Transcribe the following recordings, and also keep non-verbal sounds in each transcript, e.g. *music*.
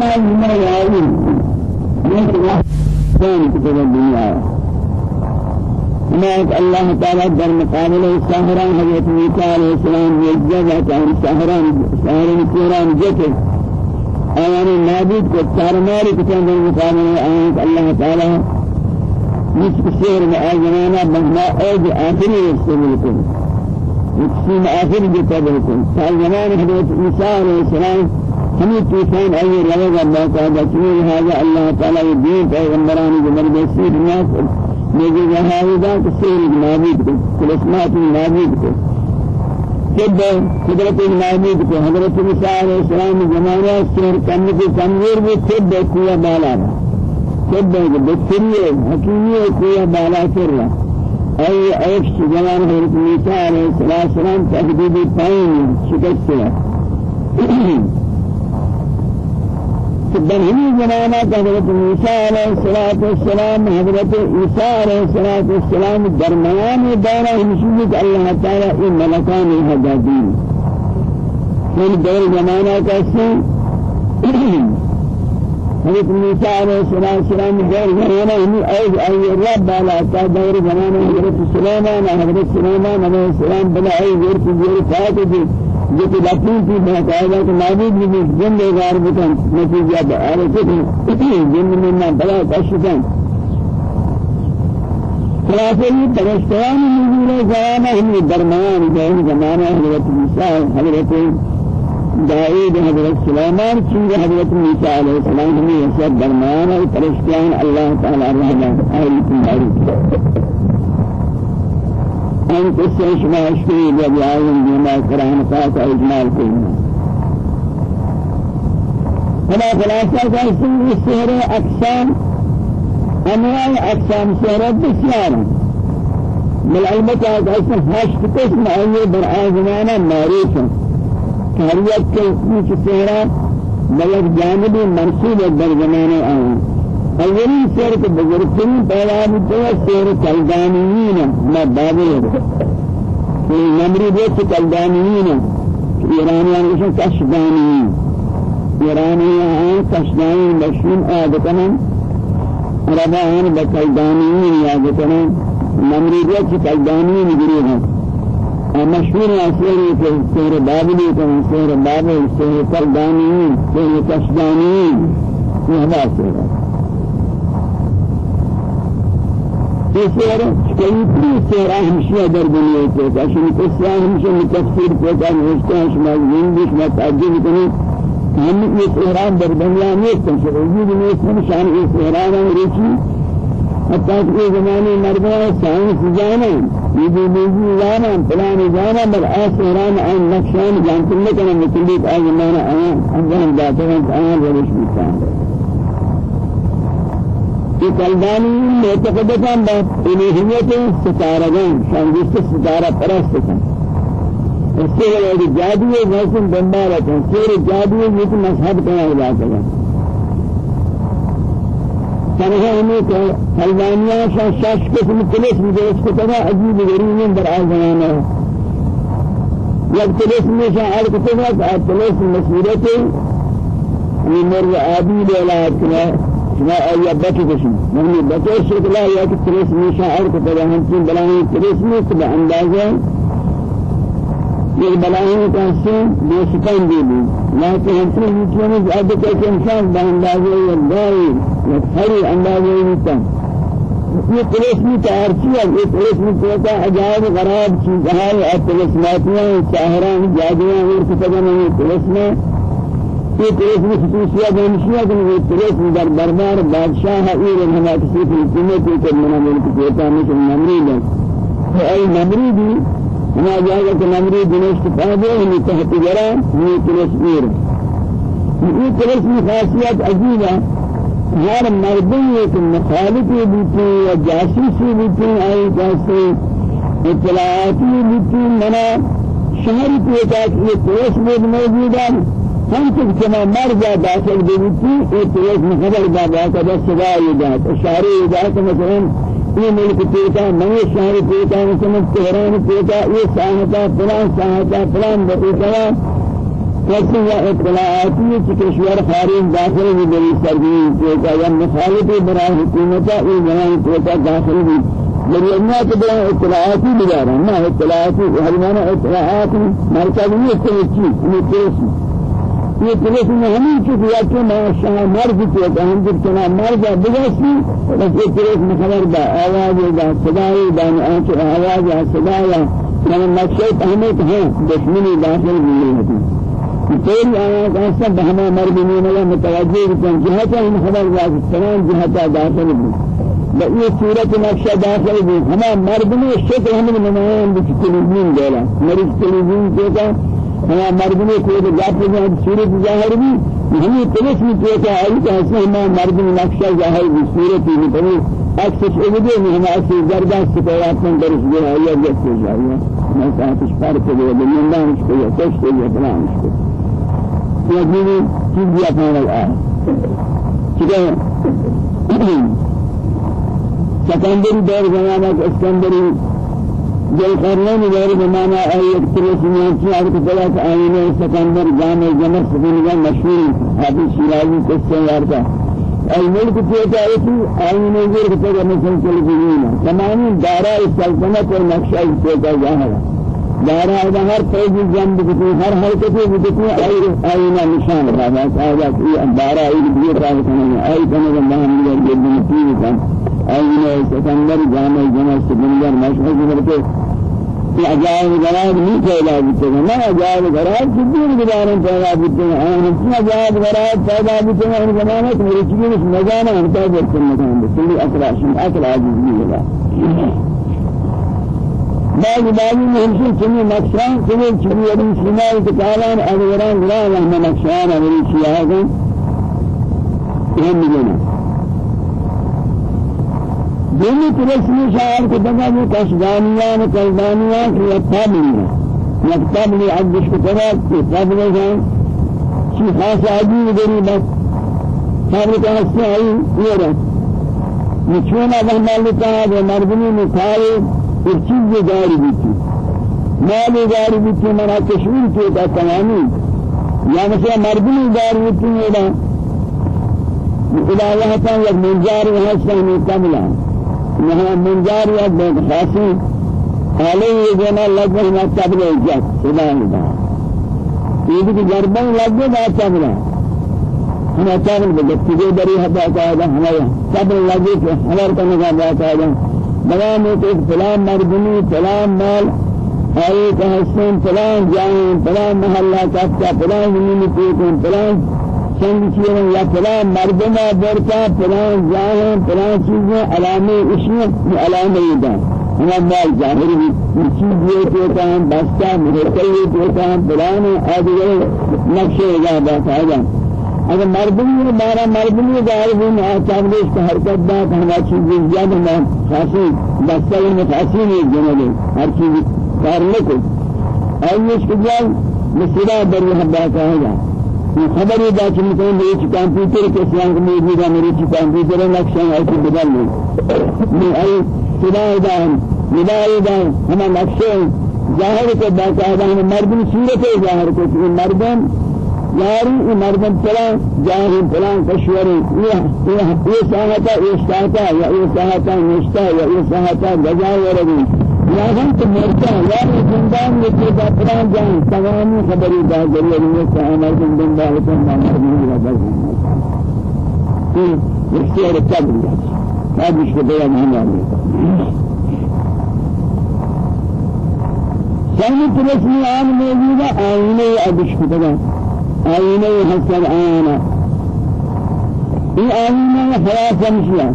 ما ما يعلم ما كان كتب الدنيا ما الله تعالى در مقابل سهران حضرت موسى عليه السلام يجزا كان سهران سهران كيران جت أيام نابد كتارماري كتان در مقابل آيات الله تعالى نصف سير بآجنانا بهما أوج آخری رسول بالکل نقسم آخر جتا بالکل سال زمان حضرت عیسیٰ علیہ السلام ہمیں طوفان آئیے رہے گا باقاعدہ چنی لہذا اللہ تعالیٰ یہ دین پیغمبرانی جو مرد سیر ناس میگے جہاں دا کہ سیر نابید کو کلسمات نابید کو جب قدرت نابید کو حضرت عیسیٰ علیہ السلام زمانہ سیر کرنے کی کمزور بھی خود کویا بالا رہا كبه بكتيريا حكيمية كويا بالا كرة أي عيش جوان حضرت موسى عليه الصلاة والسلام تأكيد باين شكسة سبحان هني زمانة حضرت موسى عليه الصلاة والسلام حضرت عيسى عليه الصلاة والسلام درمیان دورة مشيت الله تعالى إن ملكان هدادين من دور زمانة كسي حضرت موسى عليه السلام غير زمانه هم أي أي الرب على دور زمانه حضرت سليمان حضرت سليمان عليه السلام بلا غير في غير فاتح جو کہ لکھیں تھی باقاعدہ کہ معبود بھی جن دے غار بکن نتیجہ آرے کہ جن میں نہ بلا کشکن خلاصہ پرستان نزول زمانہ ہم درمیان بین زمانہ حضرت موسیٰ حضرت داود حضرت سليمان چیز حضرت موسى عليه السلام ہمیں یہ درمیان ہے پرشتیان اللہ تعالی رحمہ اہل تمہاری أن قصہ شما اشکری جب آئین بما قرآن پاک إجمال کرنا فلا خلاصہ کا اسم سحر أقسام أنواع أقسام سحر بسیار بل البتہ اسم ہشت قسم آئیے بر آزمانہ معروف ہیں کاریت کے کچھ سہرا بلد جانبی منصوب در زمانے آئیں اولی سیر کے بزرگترین پیدا ہوتے ہیں سیر کلدانیین ما بابر کہ نمری بیت کلدانیین ایرانیان کشن کشدانیین ایرانیان کشدانیین بشین آدتنا. عربان بکلدانیین یادتنا نمری بیت کلدانیین گریہ مشهور أسيري في سير بابلي كان سير بابل سير كرداني سير كشداني هذا. سير سير كيفي سير همشي در دنيا كي عشان قصة همشي متفسير كي كان هشتاش ما زندش ما تعجب كني هم يسيران در دنيا نيستن شغل يجي شان يسيران ريشي حتى في زمانه مرضى ساينس جانا يجي بيجي جانا فلان جانا بل آسران عن نقشان جانت لك أنا مثليك آي زمانه آيان أنجان جاتهم آيان وليش بيتان قلباني معتقدتان بإلهية ستارگان شان جس ستارہ پرست کن اس سے وہ جادو موسم بمبارت ہے سیر جادو یہ مذہب کا علاقہ ہے تنها ہمیں کہ حلوانیاں شاہ شاش قسم تلس مجلس کو تبا عجیب غریب در آل زمانہ یک تلس میں شاہ عرق تبا کہ تلس مسیرت یہ مر عادی لولاد کنا مہنی بچے شکلہ یا کہ تلس میں شاہ عرق تبا ہمچین بلانی تلس میں تبا اندازہ یہ بلائیں کا سے بے سکن دے دی لیکن ہم سے یہ میں اب کہ انسان باندازے یہ دائی ہری اندازے نہیں یہ پولیس میں تارچی ہے یہ پولیس میں کہتا عجائب غراب چیز ہے اور پولیس ماتیاں ساحران جادویاں اور کتابوں میں پولیس یہ پولیس میں خصوصیات ہمشیہ کہ یہ پولیس در دربار بادشاہ ہے یہ ہمارا کسی کی حکومت کے منع ملک کہتا ہے۔ کہ نمرود ہے اي نمرود ما جاء کہ نمرود دنیش پہلے ہی تحت جرا یہ پولیس میر یہ پولیس کی خاصیت عجیب ہے۔ ہر مردی ایک مخالفی بیتی یا جاسوسی بیتی آئی جیسے اطلاعاتی بیتی منا شہری پیتا کہ یہ پولیس میں موجود ہے۔ ہم تک جمع مرزا داخل بیتی یہ پولیس میں خبر دادا کا دس سوا یہ جات اشاری یہ جات مثلا یہ ملک پیتا نئے شہر پیتا مثلا تہران پیتا یہ ساہتا فلان ساہتا فلان بطیتا کسی یا اطلاعاتی چی کشور خارج داخل بھی بری سرگی چوکا یا مخالف برای حکومتا ای جنان چوکا داخل بھی بری امنا تو برای اطلاعاتی بجارا نا اطلاعاتی حلمانا اطلاعاتی استنچی امی ترسی یہ پولیس نے ہمیں چکی یا کہ میں شاہ مرد کیا کہ ہم جب چنا مرد بگاسی بس یہ پولیس میں خبر دا آواز دا صدای دا آنچ آواز یا صدای میں نقشے اہمیت ہے دشمنی داخل بھی ہوتی۔ كل آيات أصلا بهما مرمين ولا متوجه بكم جهة هم خبر ذات السلام جهة داخل بي بقية سورة نقشة داخل بي هما مرمين الشكل هم نمائن بتلفزيون دولا مريض تلفزيون ہاں مردمی کو تو جات میں ہم صورت ظاہر بھی ہمیں تلس میں تو کہ ہے کہ اس میں مردمی نقشہ ظاہر بھی صورت بھی بنی اکسس اوجے میں ہم اس زردہ سے پیات میں درس جو ہے یہ جس سے جائے میں ساتھ اس پر کو دے میں نہ اس کو یہ کچھ تو یہ بنا اس کو یہ بھی چیز بھی اپنا لگا ٹھیک ہے۔ *clears throat* سکندری دور زمانہ اسکندری جل قرنین دور زمانہ آئی ایک طرح سے نیچی آئی کہ آئینے سکندر جامع مشہور حافظ شیرازی قصہ یارتا أي ملك تيتا إتي أي نجير كتير مثل كل جنين تمام دارا السلطنة والنقشة تيتا جاهلا دارا اذا هر پیجی جنب کتی ہر حرکتی بکتی آئینا نشان رہا بس آجا ای دارا ایل بیر رہا کنی آئی کنی اللہ ہم لگر جب نتیب کن آئینا سکندر جامع جمع سکندر مشہد کرتے ای عجائب غراب نہیں پیدا بکتے ہیں میں عجائب غراب کتنی بگدارن پیدا بکتے ہیں ہم اتنا عجائب غراب پیدا بکتے ہیں ان زمانت میری چیز مزانہ ہمتا بکتے ہیں مکان بکتے ہیں اکل عجیب نہیں ہوگا بعض بعض مهمشين كمي نقشان كمي كمي أبي سماء كتابان أغيران لا لهم نقشان أبي شيئا هم مجنون دینی ترسمی شاعر کو دگا وہ کشدانیان کلدانیان کی اتابلی یکتابلی عبدش کو تراب کی تابلی جان شی خاص عجیب دری بس؟ کا حصہ آئی یہ رہا نچونا بہنا لتا ہے مردمی ایک چیز داری بیتی؟ مال داری بیتی؟ منا کشمیر کے تا تمامی یا مثلا مردمی داری بیتی؟ میرا إلى اللہ تعالی یک منجار حسن کاملا. یہاں منجار یا بہت خاصی. حالی یہ جنا لگے نہ قبل اجازت سنا اللہ یہ بھی جربن لگے نہ قبل ہم اچانک بجتی دے بری ہدا کا ہمارا قبل لگے کہ ہمارا کرنے کا بات ہے فلان مردمی فلان مال آئے کہ حسن فلان جائیں فلان محلہ کفتا فلان زمین پیکن فلان چند چیزیں یا فلان مردمہ برتا فلان جائیں فلان چیزیں علامے اشیاء علامے دا ہم مال ظاہر بھی چیز یہ دیتا ہم بستا مرکل یہ دیتا ہم فلان آدھے نقشے باتا ہے۔ اگر مردمی بارا مردمی دار بھی نہ چاہیے کہ حرکت دا ہمارا چیز زیادہ نہ خاصی دستاوی میں خاصی نہیں جنگل ہر چیز کرنے کو ایش کے جان مسئلہ بری حبا کہا گا یہ خبر ہے کہ مثلا میری کمپیوٹر کے سیاں کو موجود ہے میری کمپیوٹر نقشہ ایسے بدل نہیں۔ میں ای صدا دا ندائی دا ہمیں نقشے ظاہر کو باقاعدہ ہم مردم صورت ظاہر کو کہ مردم یاری مردم فلان جاهی فلان کشوری یہ ساحتا یہ ساحتا یا یہ ساحتا نشتا یا یہ ساحتا گجا ورگی. یا ہم تو مرتا یا زندان میں کہ فلان جان تمامی خبری دا ذریعہ میں کہ ہمارے زندان کو ہمارے نہیں لگا یہ اختیار قبل ہے هذا مش بدأ مهم ثاني ترسمي عن موجودة آينة أبش آئینه حسن آنا این آئینه حیات مشیا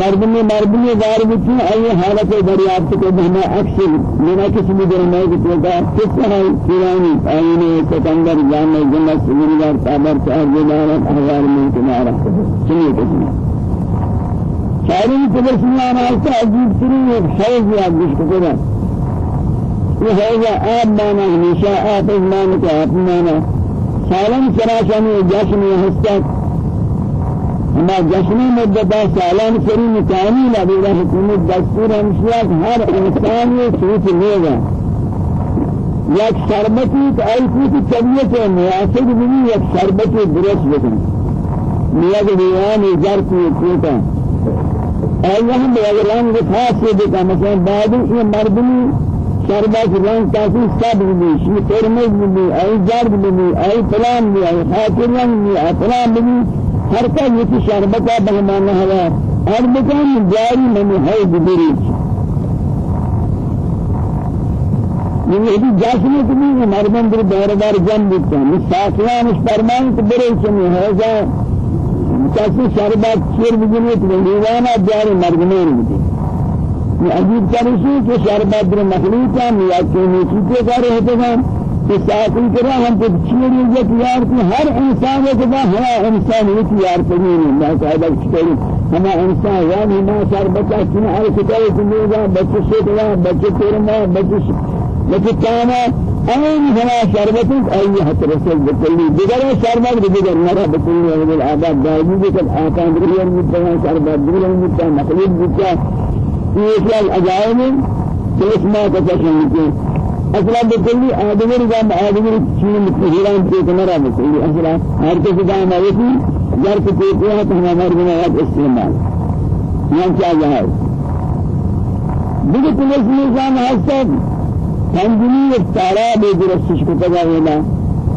مردم مردم دار بچی آئی حالت دریافت کو بہنا اکثر میرا کسی بھی درمائے کہ تو کا کس طرح پیرانی آئینه سکندر جامع جنت سمیدار تابر چار جدارت احوال من کنارا سنیے کسی شاعری تبسمی آنا ایسا عجیب ترین ایک حیض یاد بش کو کرا یہ حیض آب مانا ہمیشہ آپ از مانا کہ آپ مانا سالم سراشانی جشن حسد اما جشن مدتا سالان سری مکانی لبیرا حکومت دستور ہمشیات ہر انسان یہ سوچ یک شربتی که ای کوتی طبیعت بھی یک شربتی درست بکن. نیاد دیوانی جر کی کوتا ایہ ہم اگر رنگ خاص دیکھا مثلا بعد یہ مردمی شربت رنگ کافی سب بھی شی قرمز بھی ای جرد بھی ای فلان بھی ای خاطر رنگ بھی ای فلان بھی ہر کا یہ شربت بہمانہ ہے ہر مکان جاری من ہے بدری یہ جاسم کو بھی مردم در دور دار جن بیتا مساکلان اس فرمان کو برے چنی ہے جا کسی شربت چیر بجنی تو دیوانا جاری مردمین بیتی یہ عجیب کرشی کہ شربت در مخلوقا یا چونی چیتے کر رہتے ہیں کہ ساکل کرا ہم تو چیر یہ تیار کی ہر انسان ہے کہ ہوا انسان یہ تیار کرنی ہے میں قاعدہ چکری ہما انسان یعنی ما شربت چنی آئی کتائی کنیگا بچے شکلا بچے تیرما بچے لكن كان أين هنا شربت أي حتى رسول بكل بدر شربت بدر نرى بكل هذه الآداب دائما بكل آكان بدر مدة شربت بدر مدة مخلوق مدة في شيء الأجائب كيف ما تفشل أصلا بكل آدم رجال آدم شيء مثيران في كنرى بكل أصلا هر كذا دائما يفي جار كتير هم همار بنايات استعمال. يعني شاء الله. بدي كل شيء كان حسب تنجمی ایک تالاب درستش کو تگا ہونا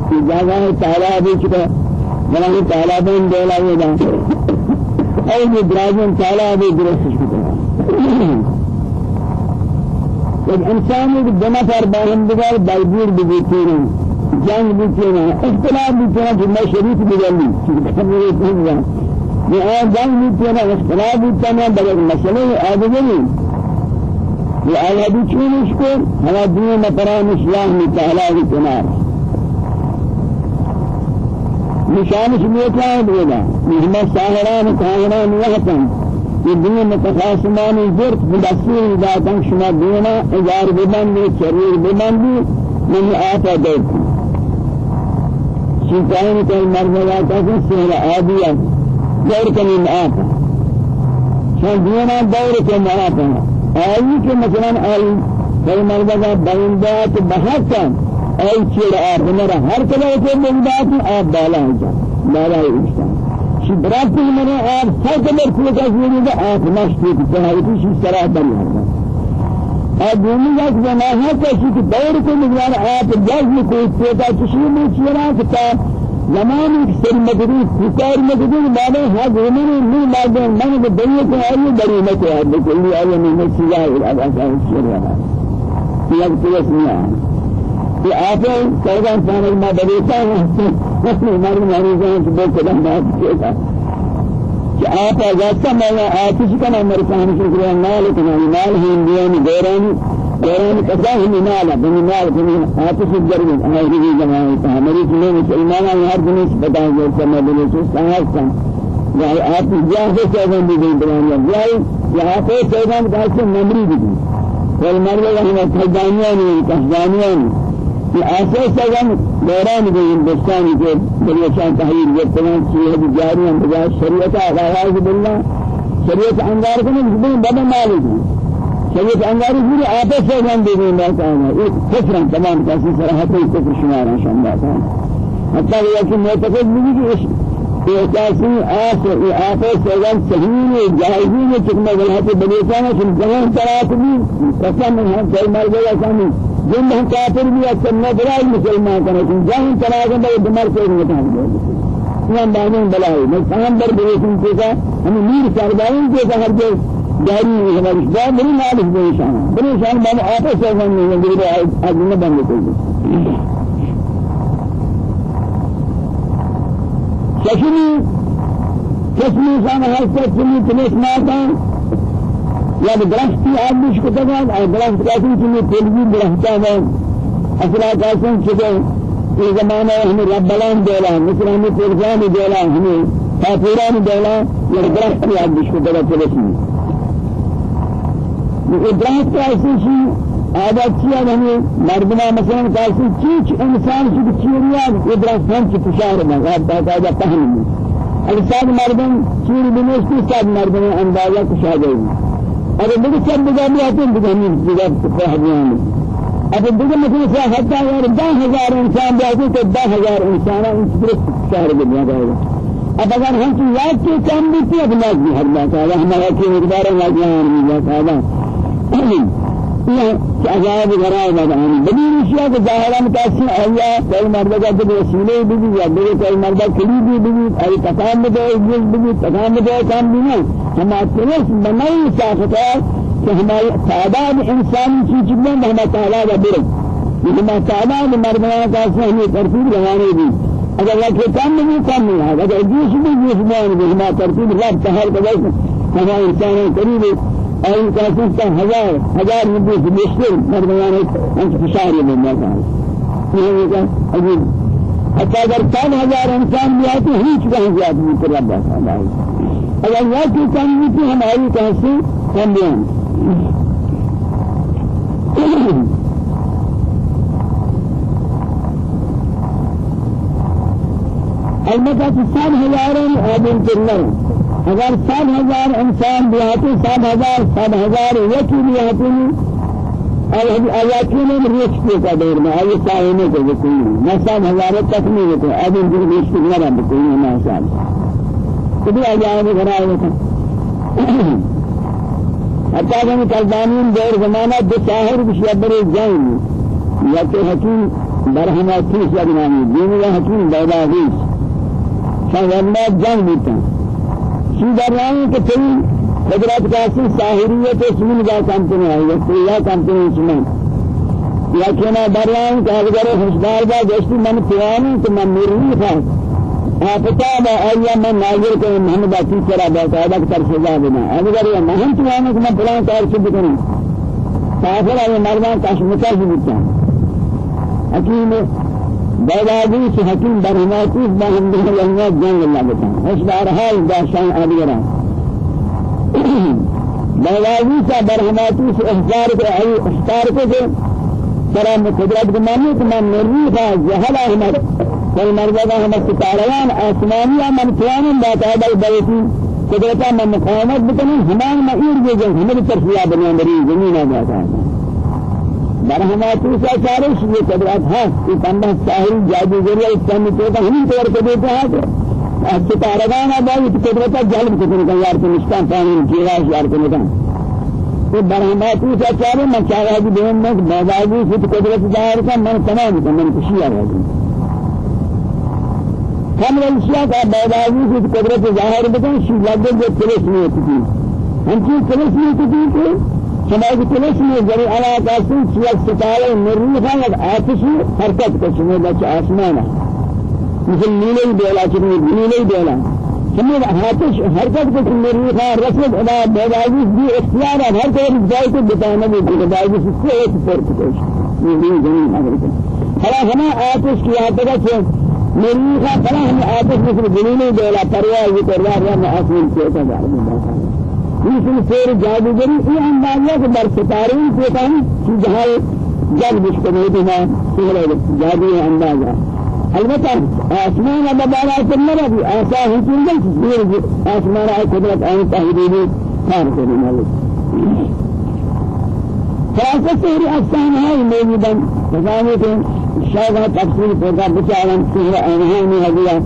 کہ جگہ ہے تالاب چکا بنا یہ تالاب ان دولا ہونا اور یہ دراجن تالاب درستش کو تگا *coughs* جب إنسان ایک دو نفر باہم دگار بائبور بگیتی ہیں جنگ بیتی ہیں اختلاف بیتی ہیں جمعہ شریف بگلی چکا میرے پہنگا یہ آن جنگ بیتی ہیں اختلاف بیتی ہیں بلکہ مسئلہ آدھگری وآية بيشون اشكر هذا دين مطران اسلام تعالى الكنار نشان شميتا بولا مهما ساهران كاهران وحسن الدين متخاصمان زرت بدسين ذاتن شما دينا اجار ببندي شرير ببندي من آتا دوت شيطان كان مرمى كان سهر عادية دور كان آتا شان دينا دور كان آتا آئی کہ مثلا آئی کئی مرد کا بندات بحثن آئی چیڑ آپ میرا ہر کلے کے بندات آپ بالا ہو جا. بالا ہی انسان شبرات میرے آپ ہر کلے کو کا جوڑی کا آپ نشتی طرح بن جاتا اور دنیا کا بنا ہے کہ کسی دور کو مقدار آپ جذب کو پیدا کسی میں چیرا کہ زمانی سر مدری فکر مدری مانے ہاں گھومنے نہیں مادے من کے دنیا کے آئے بڑی نہ کہ ہے یہ آئے نہیں سیا ہے اب ایسا شیر رہا ہے یہ پولیس نہیں ہے کہ آپ کہاں سامنے میں بڑیتا ہے ہمارے مریض ہیں کہ بہت قدم بات کیا کہ آپ اجازت میں آتش کا نام مرکان شکر اللہ لیکن مال ہندیان دوران دوران كذا هم مال بني مال بني آتش الجرم هذه جماعة ہماری جنہیں مسلمان ہیں ہر دنیا سے بتا ہے جیسے میں بنے تو سہار سن یعنی آپ جہاں سے سیدان بھی دیں بلانیا یعنی یہاں پہ سیدان کہا سے نمری بھی دیں کوئی مرد ہے تھجانیاں نہیں نہیں ایسے سیدان دوران بھی ہندوستان کے بلیشان تحریر یہ تمام چیزیں جاری ہیں بجائے شریعت آغاز باللہ شریعت انگار کو نہیں بڑا مالک ہے شریعت انگاری پوری آپس سے جان دے دیں بات آنا ایک کفر تمام. کسی صراحت ہے کفر شمار ہیں شان بات آنا حتی یہ کہ معتقد بھی کہ اس احساسی آس آپس سے جان صحیح ہے جائزی ہے چکمہ غلط بلیسان ہے جہاں طرح بھی قسم ہے کوئی مر گیا سامنے جن ہم کافر بھی اکثر نہ برائے مسلمان کرنے شن جہاں طرح کے دمر سے نہیں بتا یہ بانوں بلائی میں سام بر بریسن کے ہم میر سرداروں کے ہر جو جاری ہماری جا بڑی مالک بے شان بڑی شان باب آپ سے نہیں ہے میرے آج نہ بند کوئی ششنی کسمی شان ہستے چنی تنس ماتا یا درختی آدمیش کو تگا درخت کاسی چنی تلوی درختا ہے۔ أصلا کاسن چکے یہ زمانہ ہمیں رب بلان دیلا مثل ہمیں ترزان دیلا ہمیں کافران دیلا یا درختی آدمیش کو تگا چلسی ادراک کا ایسی چیز عادت کیا ہمیں مردما مثلا کیسی چیز انسان کی چیریا ادراک ہم کی فشار میں غاب باقاعدہ پہن میں اگر سب مردم چیر بنوشتی سب مردم اندازہ کشا گئی اگر سب بجا بھی آتے ہیں بجا نہیں بجا فہمیان اب دیگه مثل سے حتی یار دہ ہزار انسان بیاتی تو دہ ہزار انسان ان درست شہر دنیا کا اب اگر ہم کی یاد کے کام بھی تھی اب لاز بھی ہر بات ہے ہمارا کی مقدار ہے بات ہے یہ عذاب غرائے بدانی بدی اشیاء کے ظاہرہ متاثر ایا کوئی مرد کا جو وسیلے بھی بھی یا دیگر کوئی مرد کلی بھی بھی ای تکام میں دے جس بھی تکام میں دے کام بھی نہیں ہم اپنے بنائی طاقت ہے کہ ہماری تعداد انسانی چیز میں ہمارا تعداد بڑھ ہمارا تعداد مردوں کا صحیح ترتیب روانے بھی اگر وہ کہ کم نہیں کم نہیں ہے اگر جس بھی جس میں ہمارا ترتیب رب تہر کا ہمارا إنسان قریب اور کا سستا ہزار ہزار نبی سے مشکل مردوں أنت فشار میں میں یہ ہے عجیب حتى اگر كان هزار إنسان بھی آتے ہیچ کہیں زیادہ نہیں کر رب اگر یہ کہ کم نہیں تھی ہماری کیسے کم بیان البته صد هزار آدم اگر صد هزار انسان بیاتی صد هزار صد هزار یکی بیاتی نے ریچ کے کا دور میں آئے سائنے کو کوئی نہ صد ہزار تک نہیں ہوتے۔ آدم جو ریچ کے نہ رب کوئی نہ صاحب کبھی آ جائے گا گھر آئے حتى کہ کلبانین دور زمانہ دو شاہر بشیابر جائیں یا کہ حکیم برہمہ تیس یعنی دین یا حکیم بیدا حیث شاہرمہ جنگ بیتا شی ہوں کہ تری قدرت کاسی ساہریت اسمین جا کمپنی ہے یا سریہ کمپنی اسمین یا کہنا در رہا ہوں کہ اگر خوشدار با جشتی من پیانی تو من میرنی خواست کتاب آیا من ناظر کو محمد اکی چرا باقاعدہ کر سزا دینا۔ اگر یہ مہم چلانے کو میں پلان کار سے بکنوں کافر ہے مردان کاش مکر بھی حکیم بیدادی سے حکیم برہماتی باہم دے اللہ جنگ اللہ بتا اس بار حال داشان آدگرا بیدادی سے برہماتی سے احضار کو احضار کو دے ترى قدرت گمانی کہ من نری تھا جہل احمد کل مرزا ہم ستاران آسمانی من قیام باقاعدہ بیتی قدرتا من مقاومت بکنی ہمان مئیر جو جن ہمیں ترفیہ بنیا مری زمین آجاتا ہے برہماتی سے چارش یہ قدرت ہے کہ تنبہ ساحل جادوگری اسلامی توتا ہمیں طور کو دیتا ہے کہ ستارگان آبائی قدرتا جلب کتنے کا یار کو نشکان پانی کیراش یار کو نکان تو برہماتی سے چارے میں چاہا کہ دین میں بازاجی سے قدرت ظاہر کا من تمام کا من کشی آ رہا ہم الاشیاء کا بیداری کی قدرت ظاہر بکن شی لگے جو پولیس میں ہوتی ہم کی پولیس میں ہوتی کہ سماج پولیس میں جری علاقہ سے چیز ستارے مریخ ہے آتش حرکت کو شمول بچ آسمان مثل بیلا چنی نیلے بیلا سمجھ آتش حرکت کو مریخ ہے رسد بیداری بھی اختیار ہے ہر کوئی جائے کو بتانا بھی بیداری سے کوئی فرق نہیں یہ اگر ہر ہمیں آتش کی آتش کا بڑا ہم آپس میں سے دلیل دیلا پرواز کر رہا میں آسمان سے رہا اس سیر جادوگری یہ اندازہ کہ در ستارے سے کہیں کہ جہاں جل مشکل ہے نا سیر جادو اندازہ البتہ آسمان اب بارا کرنا بھی ایسا ہی چیز ہے آسمان آئے قدرت آئے تحریری کار کرنے والے خلاصہ سیر افسان ہے موجوداً فضاوت شاید تفسیر پیدا بچارن سیر اہم ہدیہ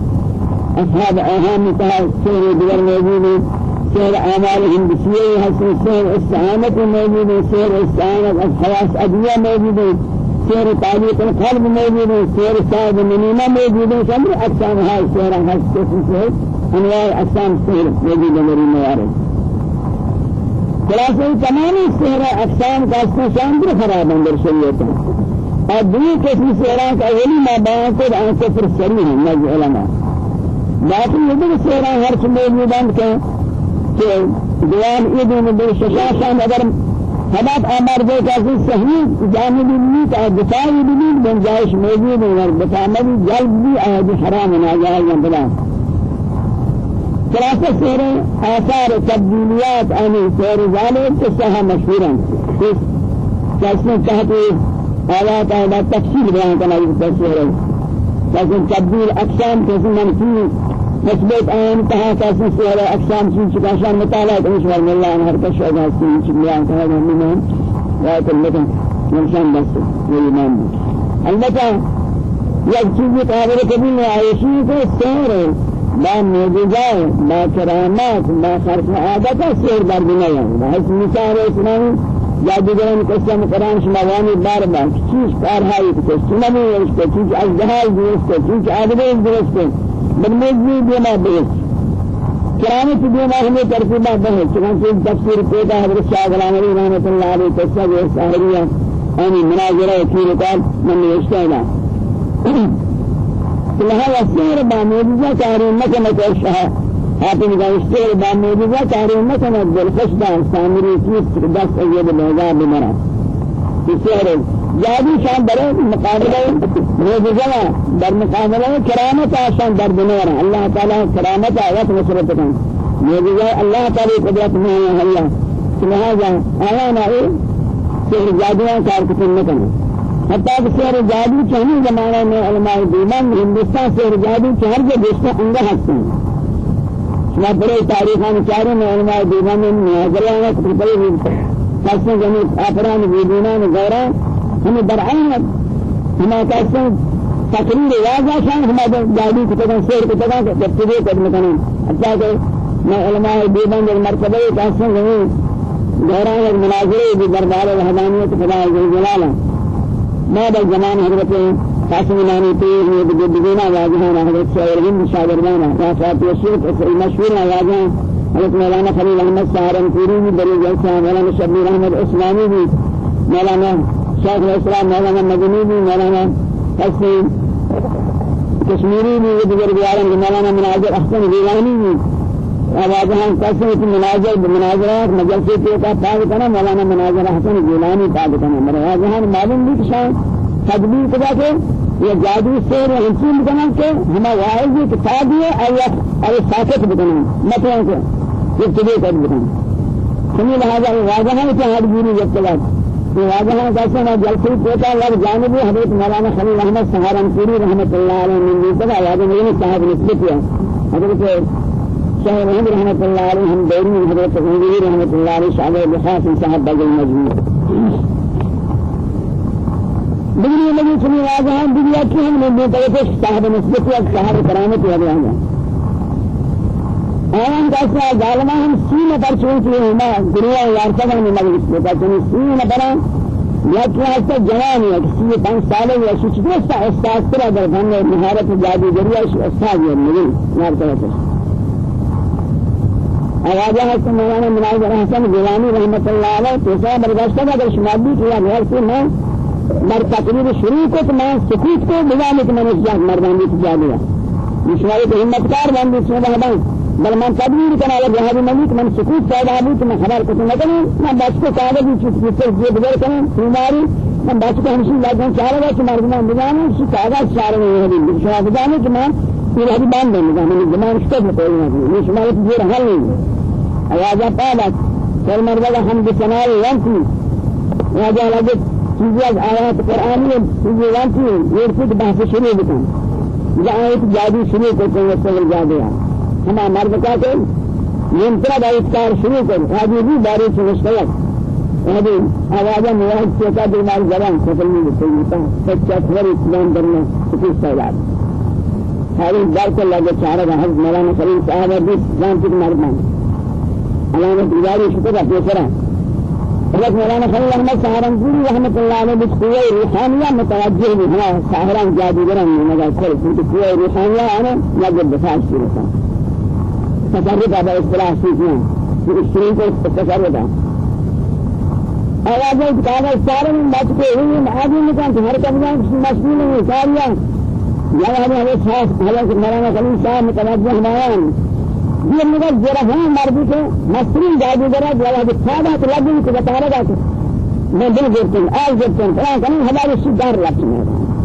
اصحاب اہم کہا سیر دیگر موجود ہے سیر اعمال ہندسیہ حسن سیر استعانت موجود ہے سیر استعانت خواص ادویہ موجود ہے سیر تعلیق القلب موجود ہے سیر صاحب منیمہ موجود ہے سمر اقسام ہے سیر حس قسم سے انواع اقسام سیر موجود ہے میری موارد خلاصہ تمام سیر اقسام کا استشان بھی خراب اندر شریعت. اور دوسری قسم سیران کا اولی ما بیان کو آن کفر سری ہے نزد علماء لیکن یہ بھی سیران ہر موجودان کہ کہ دیوان ابن بن ششاشان اگر حباب أمر دے کہ صحیح جانبی نہیں کہ دفاعی بھی گنجائش موجود ہے اور دفاعی جلد بھی آج حرام ناجائز بلا خلاصہ سیر آثار تبدیلیات آنی سیر ظالم کے سہا مشہورا کس میں کہتے آيات هذا تفسير بيان كما يفسر لكن تبديل أقسام كسم منفي نسبت آن تها كسم سورة أقسام سين شكاشان مطالعة إنشاء الله أن هر كشف هذا سين شبيان كهذا منهم وآيات اللكن نشان بس وإمام البته یک چیزی قابل قبول عایشی کو سیر با معجزہ با کرامات با خرق عادت سیر در دنیا ہے اس مثال اسلام جادوگران قسم قرآن شماوانی بار بار چیز کار ہے کہ سنمی اس کو چیز از جہاز درست کو چیز عادت درست کو بدمجی دینا درست کرامت دینا ہمیں ترتیبہ بہت چنانچہ تفسیر پیدا حضرت شاہ غلام علی رحمۃ اللہ علیہ قصہ جو ساحریہ یعنی مناظرہ کی رکاب من اشتہلا لها يسير باموجزة كارين مكنة الشهاء حاتم إذا يشتغل باموجزة كارين مكنة بالخشدة سامري كيس دست أيد الهزار بمرا يسير یادی شان در مقابله روزگاه در مقابله کرامت آسان در دنیا۔ اللہ تعالیٰ کرامت آیات مسرت کن روزگاه اللہ تعالی قدرت میں ہے، اللہ۔ لہذا آیا نہ ہے کہ جادوان کار کو نہ کریں۔ حتیٰ کہ سیر جادو چہنی زمانے میں علماء دیمان ہندوستان سیر جادو چہر کے دوستوں انگا ہستے ہیں۔ میں بڑے تاریخان چاروں میں علماء دیمان میں نیازرہ ہیں کتنے پڑے ہوئے خاصوں جنہی اپران ویدینان گورا ہمیں برعین ہمیں کیسے تقریر واضح شان ہمیں جادو کو تگا شعر کو تگا جب تبے قدم کریں حتى کہ میں علماء دیوان کے مرتبہ کیسے جنی غیرہ مناظرے بھی دربار الحدانیت خدا جلالہ ما بل زمان حضرت قاسم نانی پیر نے بجدینا واجہاں حضرت شاعر ہند شاگردانا وفات الشيخ مشهور واجہاں حضرت مولانا خلیل احمد سہارنپوری بھی بڑی جلسہ مولانا شبیر احمد عثمانی بھی مولانا شیخ الاسلام مولانا مدنی بھی مولانا حسین کشمیری بھی بزرگواران مولانا مناظر، احسن گیلانی بھی۔ آواز آوازان قسم کی مناظر بمناظرات مجلس کے کا پاک کرنا، مولانا مناظر حسن گیلانی پاک کرنا۔ مرواجہان معلوم بھی کہ شان تدبیر کدا کہ یہ جادو سے انسان بنا کہ ہم واعظ کی کتاب ہے، اور اور ساکت بنا مطلب کہ یہ تبے کر بنا سنی لہذا واجہان کے ہر گیری جب چلا کیسے نہ جلسے پیتا لگ جانب حضرت مولانا خلیل احمد سہارنپوری رحمۃ اللہ علیہ نے کہا واجہ صاحب نسبت کیا حضرت شاه محمد رحمة الله عليه هم دوري حضرت غنگی رحمة الله عليه شعب بخاص صاحب بجل مجموع بگری لگی چنی واضح ہم بگری کی ہم نے طرف صاحب نسبت یا صاحب کرامت یا بیان آیان کیسا ظالمہ ہم سین پر چونکہ ہما گروہ وارثہ میں مجلس میں چنی سین پر یا کہ ایسا جوان ہے کسی پانچ سال یا کچھ دوست استاد پر اگر ہم نے مہارت جادوگری ہے استاد ہے مجھے مارتا آوازہ ہے کہ مولانا مناظر حسن گیلانی رحمت اللہ علیہ پیسہ برداشتہ کا اگر شمار بھی کیا گھر سے میں مر تقریر شروع کو تو میں سکوت کو بجانے کہ میں نے مردانی کی جا دیا مشواری کو بندی سو بہداں بل من تدبیر کرنا لگا جہادی ملی کہ من سکوت پیدا ہوئی تو میں خبر کو نہ کروں میں بس کو کاغذ چپ چپ سے یہ بدر کروں تمہاری میں بس کو ہمشی لگوں چاہ رہا کہ مردمان بجانے اسی کاغذ چاہ رہے ہیں مشواری بجانے کہ میں یہ ہدی باندھ دیں گا میں زمان اس کو بتاؤں گا یہ شمار یہ حل نہیں أواجه قالت كل مرة هم بسناء ينفي واجه لقيت چیزی از آیات قرآنی چیزی وانتی یہ بحث شروع بکن جائے جادو شروع کرتے ہیں سگل جادو ہم مرد کا کہ ينترى بإذكار شروع هذه دي باري في مشكلة هذه آوازة مواهد سيكا بالمال زبان سفلني بسيطة سچا خبر اسلام درنا سكي سيلاب هذه دار كل لگه چاره حضرت مولانا خليل صاحب بس جانتك مردمان علامة تجاري شكرا تيسرا حضرت مولانا خليل احمد سهرنپوری رحمت اللہ علیہ بس قوة روحانیہ متوجہ بھی ہوا ساہران جادوگران میں مگر کل کیونکہ قوة روحانیہ آنا نجد بفاش کی رسا تصرف ابا اصطلاح سیکھنا کہ اشترین کو تصرف آوازیں کہا سارے میں بچ کے ہوئی آدمی نے کہا کہ ہر کبھی مشغول ہے ساریا یا ہمیں خاص حالانکہ مولانا خلیل صاحب متوجہ ہمارا یہ مگر جرحان مرضی کے مسلم جادوگرہ جواب سادہ تو لگی کہ بتا رہا تھا میں دل گرتے ہیں آج گرتے ہیں ہمارے شدار لگتے ہیں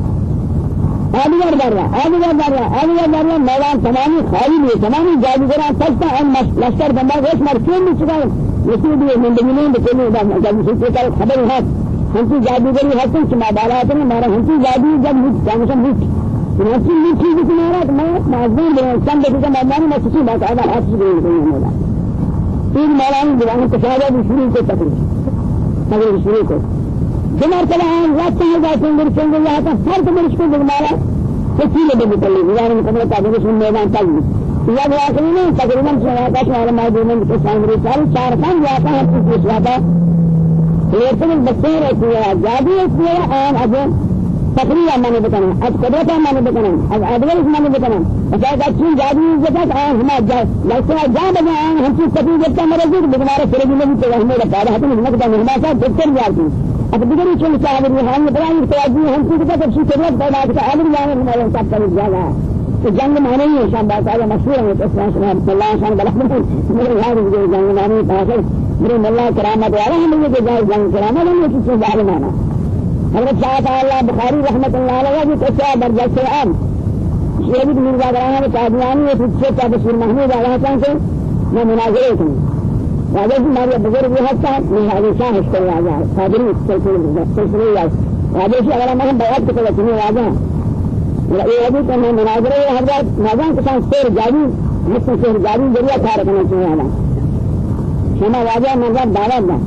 آدیگر در رہا آدیگر در رہا آدیگر در رہا میدان تمامی خالی بھی تمامی جادوگران سستا ہے لشکر بندہ اس کیوں نہیں چکا رسول بھی زندگی نہیں بکلی جادو جب سے خبر ہے، ہم کی جادوگری ہے کہ ما بالا ہے نا ہمارا ہم کی جادو جب مجھ جانشن مجھ ہمسی مجھ کی بھی تمہارا میں معذور ہوں، چند دیکھے میں مانی میں کسی بات آدھا ہاتھ سے نہیں ہوں میرا تین مولانا دیوانوں کو شاید شروع کو تقریب تقریب شروع کو۔ دمار چلا ہے واسطے یہ جاتے ہیں مرشن کو یہاں کا ہر تو مرش کو کی وکیل بھی بتلی یعنی مقدمہ تعلیم اس سن میدان تعلیم یہ واقعی میں تقریباً سنا تھا کہ ہمارے مائی ماجون کے سامنے سال چار کام جاتا ہے ہم کو سواتا لیکن بچے رہتے ہیں جادی اس لیے اور اب تقریباً میں نے بتانا اب قدرت میں نے بتانا اب ادویس میں نے بتانا اچھا جادی جادو عزت اور ہم لڑکیاں جا بجائیں ہم چیز کبھی دیکھتے ہیں میرے بیمارے پھر بھی نہیں تو ہمیں بتا رہا تھا ہمت کا مہمان صاحب أقدر يكون صاحب الرحمن إبراهيم تواجه هم في كتاب شيء كذا بعد عالم جانا هم على كتاب الجانا الجنگ معنی ہے شان بات ہے مشہور ہے اسلام سلام اللہ شان بلا میرے یار جو جنگ معنی ہے میرے مولا کرامت والا ہم یہ جنگ کرامت ہے یہ چیز ہے معنی حضرت شاہ تعالی بخاری رحمۃ اللہ علیہ کی کیا درجہ سے عام یہ بھی مرزا گرانا کے قادیانی ہے پچھے کا بشیر محمود علیہ السلام سے میں مناظرہ کروں جی ہمارے بزرگ علی شاہ اس کو راجہ قادری سلسلے سلسلے راجہ جی اگر میں بیعت کو چنے راجہ یہ ابھی تو میں مناظرے حضرت نازان کے ساتھ سیر جاری مستر سیر جاری ذریعہ تھا رکھنا چاہیے والا شما راجہ مذہب دعوت دا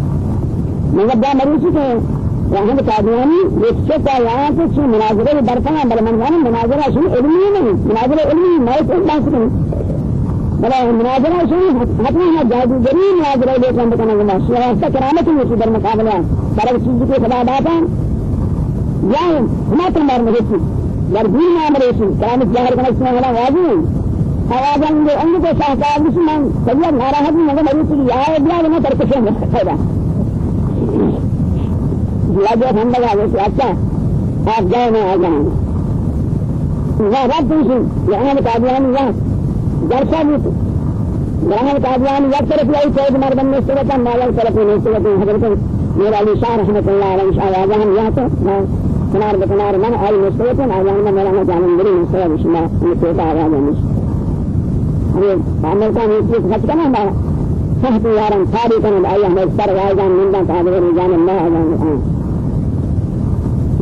مذہب دا مریض کے وهم قادیانی یہ کا یہاں سے چھ مناظرے برپا بل منظر مناظرہ شنو علمی نہیں مناظرہ علمی میں تو بات نہیں بلا مناظرہ شریف حتمی ہے جادوگری مناظرہ لیکن ہم بکنے گلا شراستہ کرامت ہی اسی در مقابلہ برای چیز کے خدا باتا یا ہمیں تمہار مجھے در دین معاملے سے کرامت ظاہر کرنے سے ہمارا واجب ہے آواز ان کے ان کو شاہکار سے میں سید ناراحت نہیں مگر میری سے یہ ہے بلا میں ترکش ہوں خدا یہ جو ہم لگا ہے اچھا آپ جائیں میں آ جائیں جلسہ بھی تھی براہم قادیان یک طرف یہی فوج مردم نے سبتا مالک طرف نہیں سبتا حضرت میرا علی شاہ رحمت اللہ علیہ شاہ آجا ہم یہاں تو کنار بکنار من آئی مستوتا آجا ہم میرا جانم گری مستوتا بشما مستوتا آجا ہم عمل كان يسلك فتكنا ما صحت يارا صادقا الأيام والسر وأيضا من ذات هذا الرجال الله أيضا الآن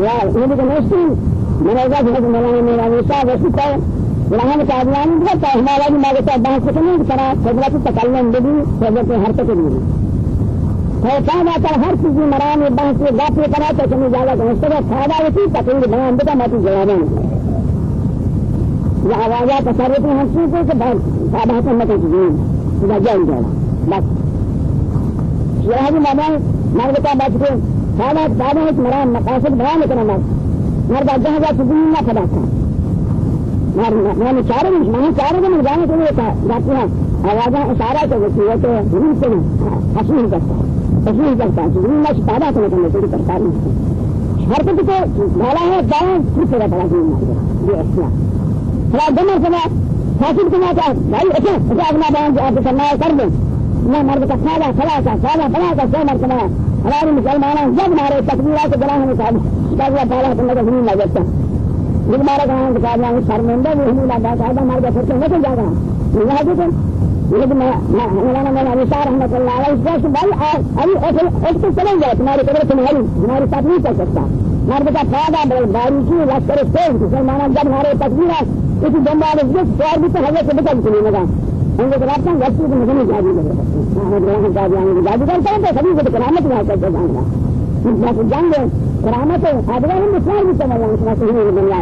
يا نبي كان يسلم من أجل هذا الملان من الأنساب وسكتاه نام کامیان کا پہنا والی ماں کے ساتھ بحث کرنے کی طرح سجرا کی تکلم دے دی سجرا کی حرکت دے دی فیصلہ آتا ہر چیز میں مران میں بحث کے گاپ کے کرا تو تمہیں زیادہ سمجھتے کا فائدہ ہوتی تکلیف بنا ہم بتا ماتی جواب یہ آوازات تصرف میں ہنسی کو کہ بہت سادہ سے مت کیجیے خدا جان جائے بس یہ ہے مانا ماں بتا بات کے سادہ سادہ مران مقاصد بیان کرنا مرد جہاں جا مر مر نہیں میں چارے کو جانے کے لیے تھا جاتے ہیں آوازیں اشارہ تو ہوتی ہے کہ نہیں سے حسین کرتا حسین کرتا ہے نہیں میں پیدا کرنے کے لیے کرتا نہیں ہر کچھ کو بھالا ہے جائیں پھر سے بڑا دین یہ أصلا تھوڑا دمر سنا حاصل کرنا چاہ بھائی اچھا اچھا اپنا بیان آپ کرنا ہے کر دیں میں مرد کا سادہ کا سادہ کا سو مرتبہ ہمارے مسلمان جب مارے تکبیرات گلا ہمیں صاحب کیا پہلا کرنے کا زمین لگ جاتا یہ بارہ گاؤں کے بعد یہاں شرمندہ بھی ہوں لگا صاحب ہمارے کا سوچیں نہ جا رہا اللہ جی کو لیکن مولانا مولانا نثار رحمۃ اللہ علیہ اس جیسے بھائی ابھی ایسے ایک تو چلیں گے تمہاری قدر تمہاری ہمارے ساتھ نہیں چل سکتا مرد کا فائدہ بھائی باریکی لشکر تیز مسلمانوں جب ہمارے تقدیر ہے اسی جمع اور بھی تو سے بچا بھی لگا ہم لوگ رابطہ گشتی کو مجھے نہیں جادو لگے جادو کرتے ہیں سبھی کو کرامت میں جائیں گا جائیں گے کرامت ہے ادوا ہم مثال بھی سمجھ رہے ہیں صحیح ہے دنیا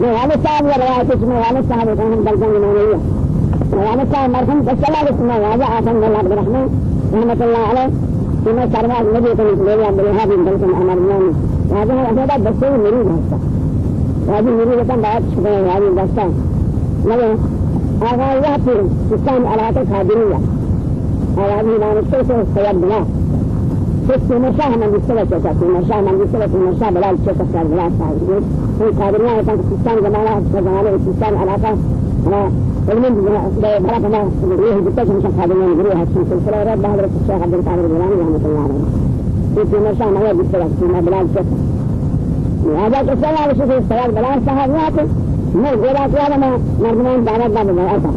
یہ والد صاحب یہ روایت اس میں والد صاحب کا ہم بلکہ میں نہیں ہے والد صاحب مرحوم کا چلا اس میں راجا آسان اللہ عبد الرحمن رحمۃ اللہ علیہ کہ میں سرواز نبی کو لے عبد الوهاب بن بلکہ أمر نام راجا احمد بچے میری بھاشا راجا میری بتا بات چھپے راجا دستا مگر آغاز في سكان علاقة خادمية آغاز من السلسة سيد بلا حس نشاه من بسلا چکا تو نشاه من بسلا تو نشاه بلا چکا سر بلا ساز گوش اون قادریا ہے کہ سستان زمانہ زمانہ سستان علاقہ أنا علم بلا بلا ما یہ بتاش مش قادریا گرو ہے سلسلہ رب حضرت الشیخ عبد القادر جیلانی رحمۃ اللہ علیہ تو نشاه من بسلا تو ما بلا چکا هذا كسر على شوف السيار بلا ساز لا میں گولا کیا میں مردمان دعوت نہ بنایا تھا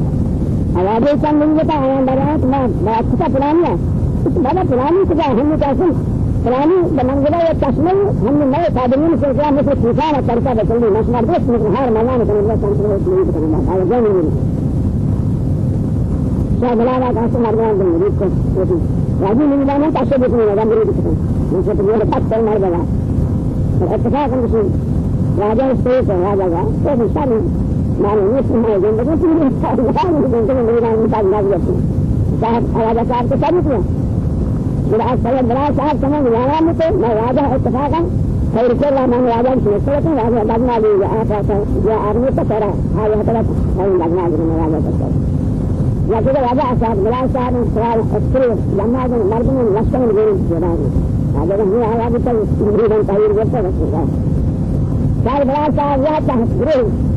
اور ابھی سن لیں گے تو ہمارا میں میں اچھا پلان ہے بابا پرانی کیا ہم نے کیسے پرانی بنگلا یا چشمے ہم نے نئے تعلیم سے کیا مجھے سوچا نہ کرتا ہے چلو مشمار دوست مجھے ہر مہمان کو میرا سنتر نہیں کرنا ہے جان نہیں شاہ بلانا کا سمجھ میں نہیں رک کو راجی نہیں بنا تو اچھے دیکھنے لگا میرے کو مجھے تو میرا پاس چل مار گیا اتفاق سے راجا سے راجا کا تو مثال معلوم ہے زندگی کی مثال ہے زندگی میرا مثال لگ جاتی صاحب راجا صاحب کو سب بلا صاحب بلا صاحب كمان يا رامته ما راجا اتفاقا خير كلا من راجع في سورة راجع بعدنا لي آخر جاء أرمي ترى هاي هذا هاي بعدنا لي من راجع ترى يا كده راجع أصحاب بلا أصحاب سؤال أسرع لما هذا مرد من لشان غير جداري هذا هو هذا بتاع يريد أن تغير جدا بس قال بلا أصحاب يا تهجرين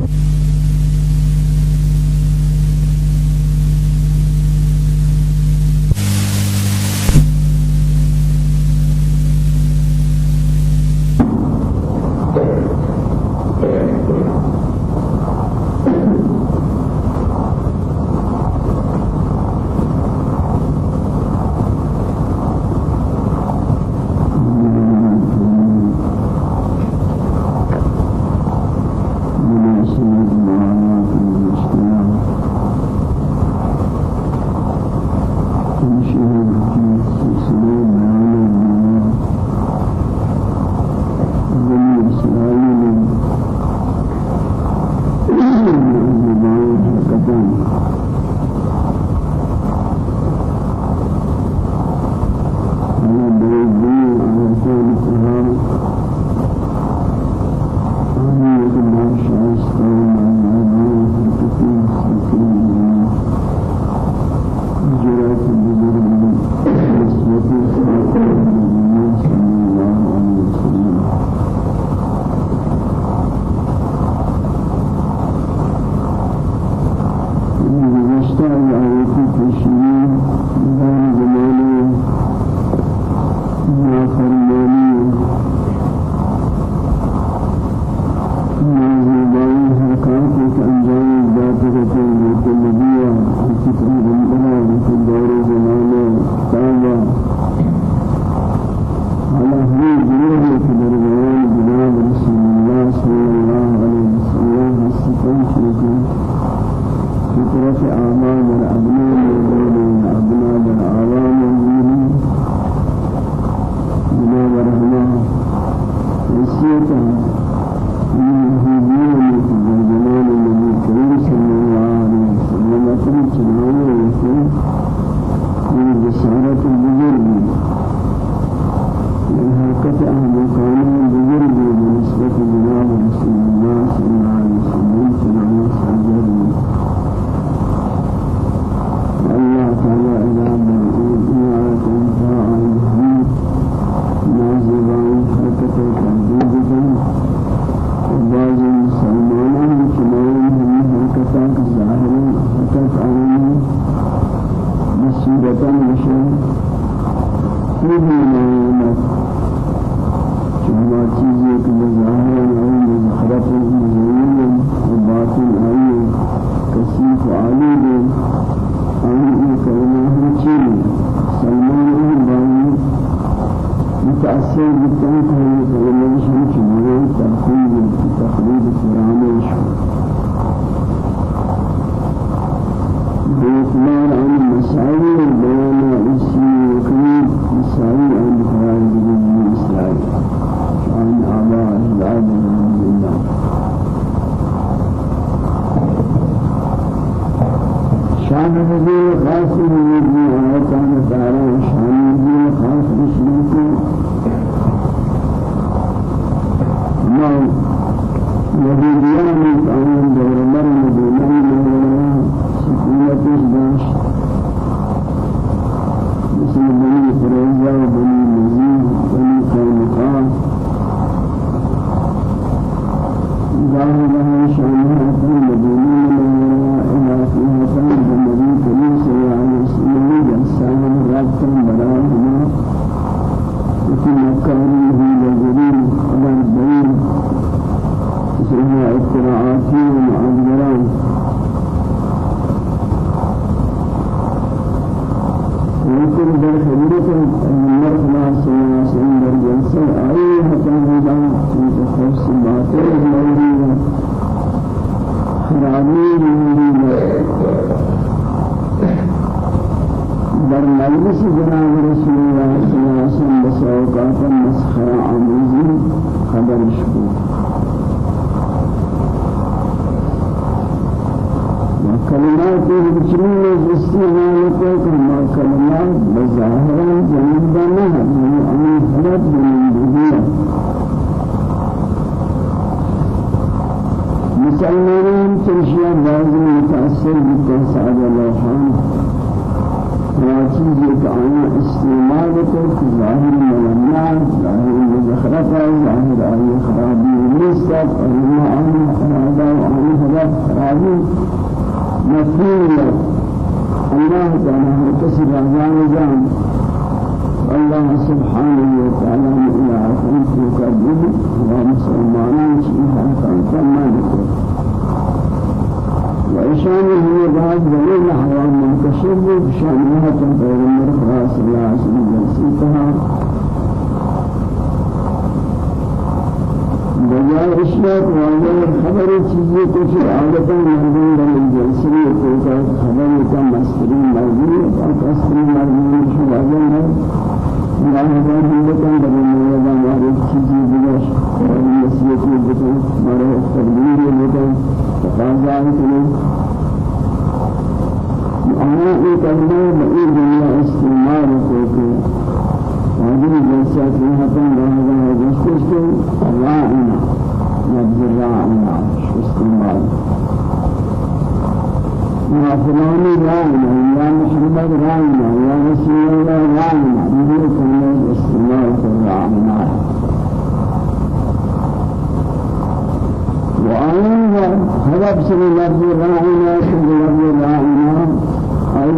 سن لفظ راعنا سن لفظ راعنا أي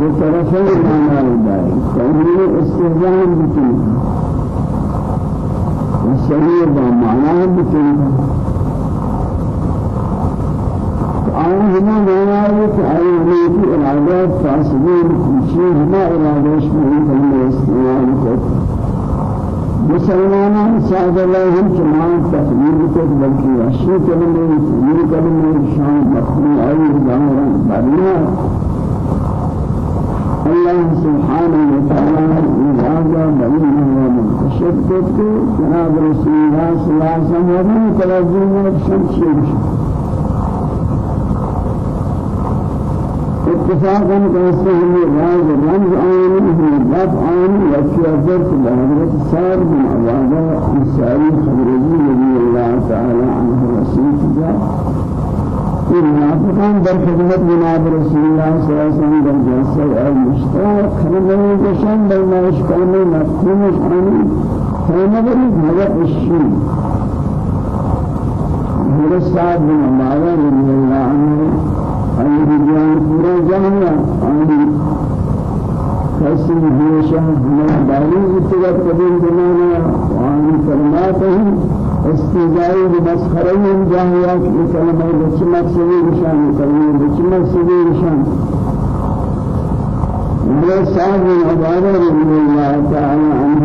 بطرفين معنى الداري تأمين استهزاء بكل والسرير بمعنى بكل آن هما معنى أي في إرادات فاسدين كل شيء هما إرادات من كلمة استعمال كتب مسلمان سعد الله هم جماعة تقدير بكت بلکہ وحشی کلمہ تلازمنا بشمس اتفاقا كاسته من راز رمز من رب عين يكفي أفضل لحضرة سار من عبادة إنساني خبرزي نبي الله تعالى عنه رسول جاء المنافقان در خدمت جناب رسول الله صلى الله عليه وسلم در جلسة المشتاق خلنا يجشن بين إشكال مفهومش عني فما بريد هذا الشيء هو السعد بن عمارة رضي الله عنه أي رجال پورا جانا أي كسر هيشة من داري اتجاه قبول جنانا وأن فرماته استجائی بمسخره من جاهيات كلمة بچ مقصدی نشان کلمه بچ مقصدی نشان ولا صاحب العبادة رضي الله تعالى عنه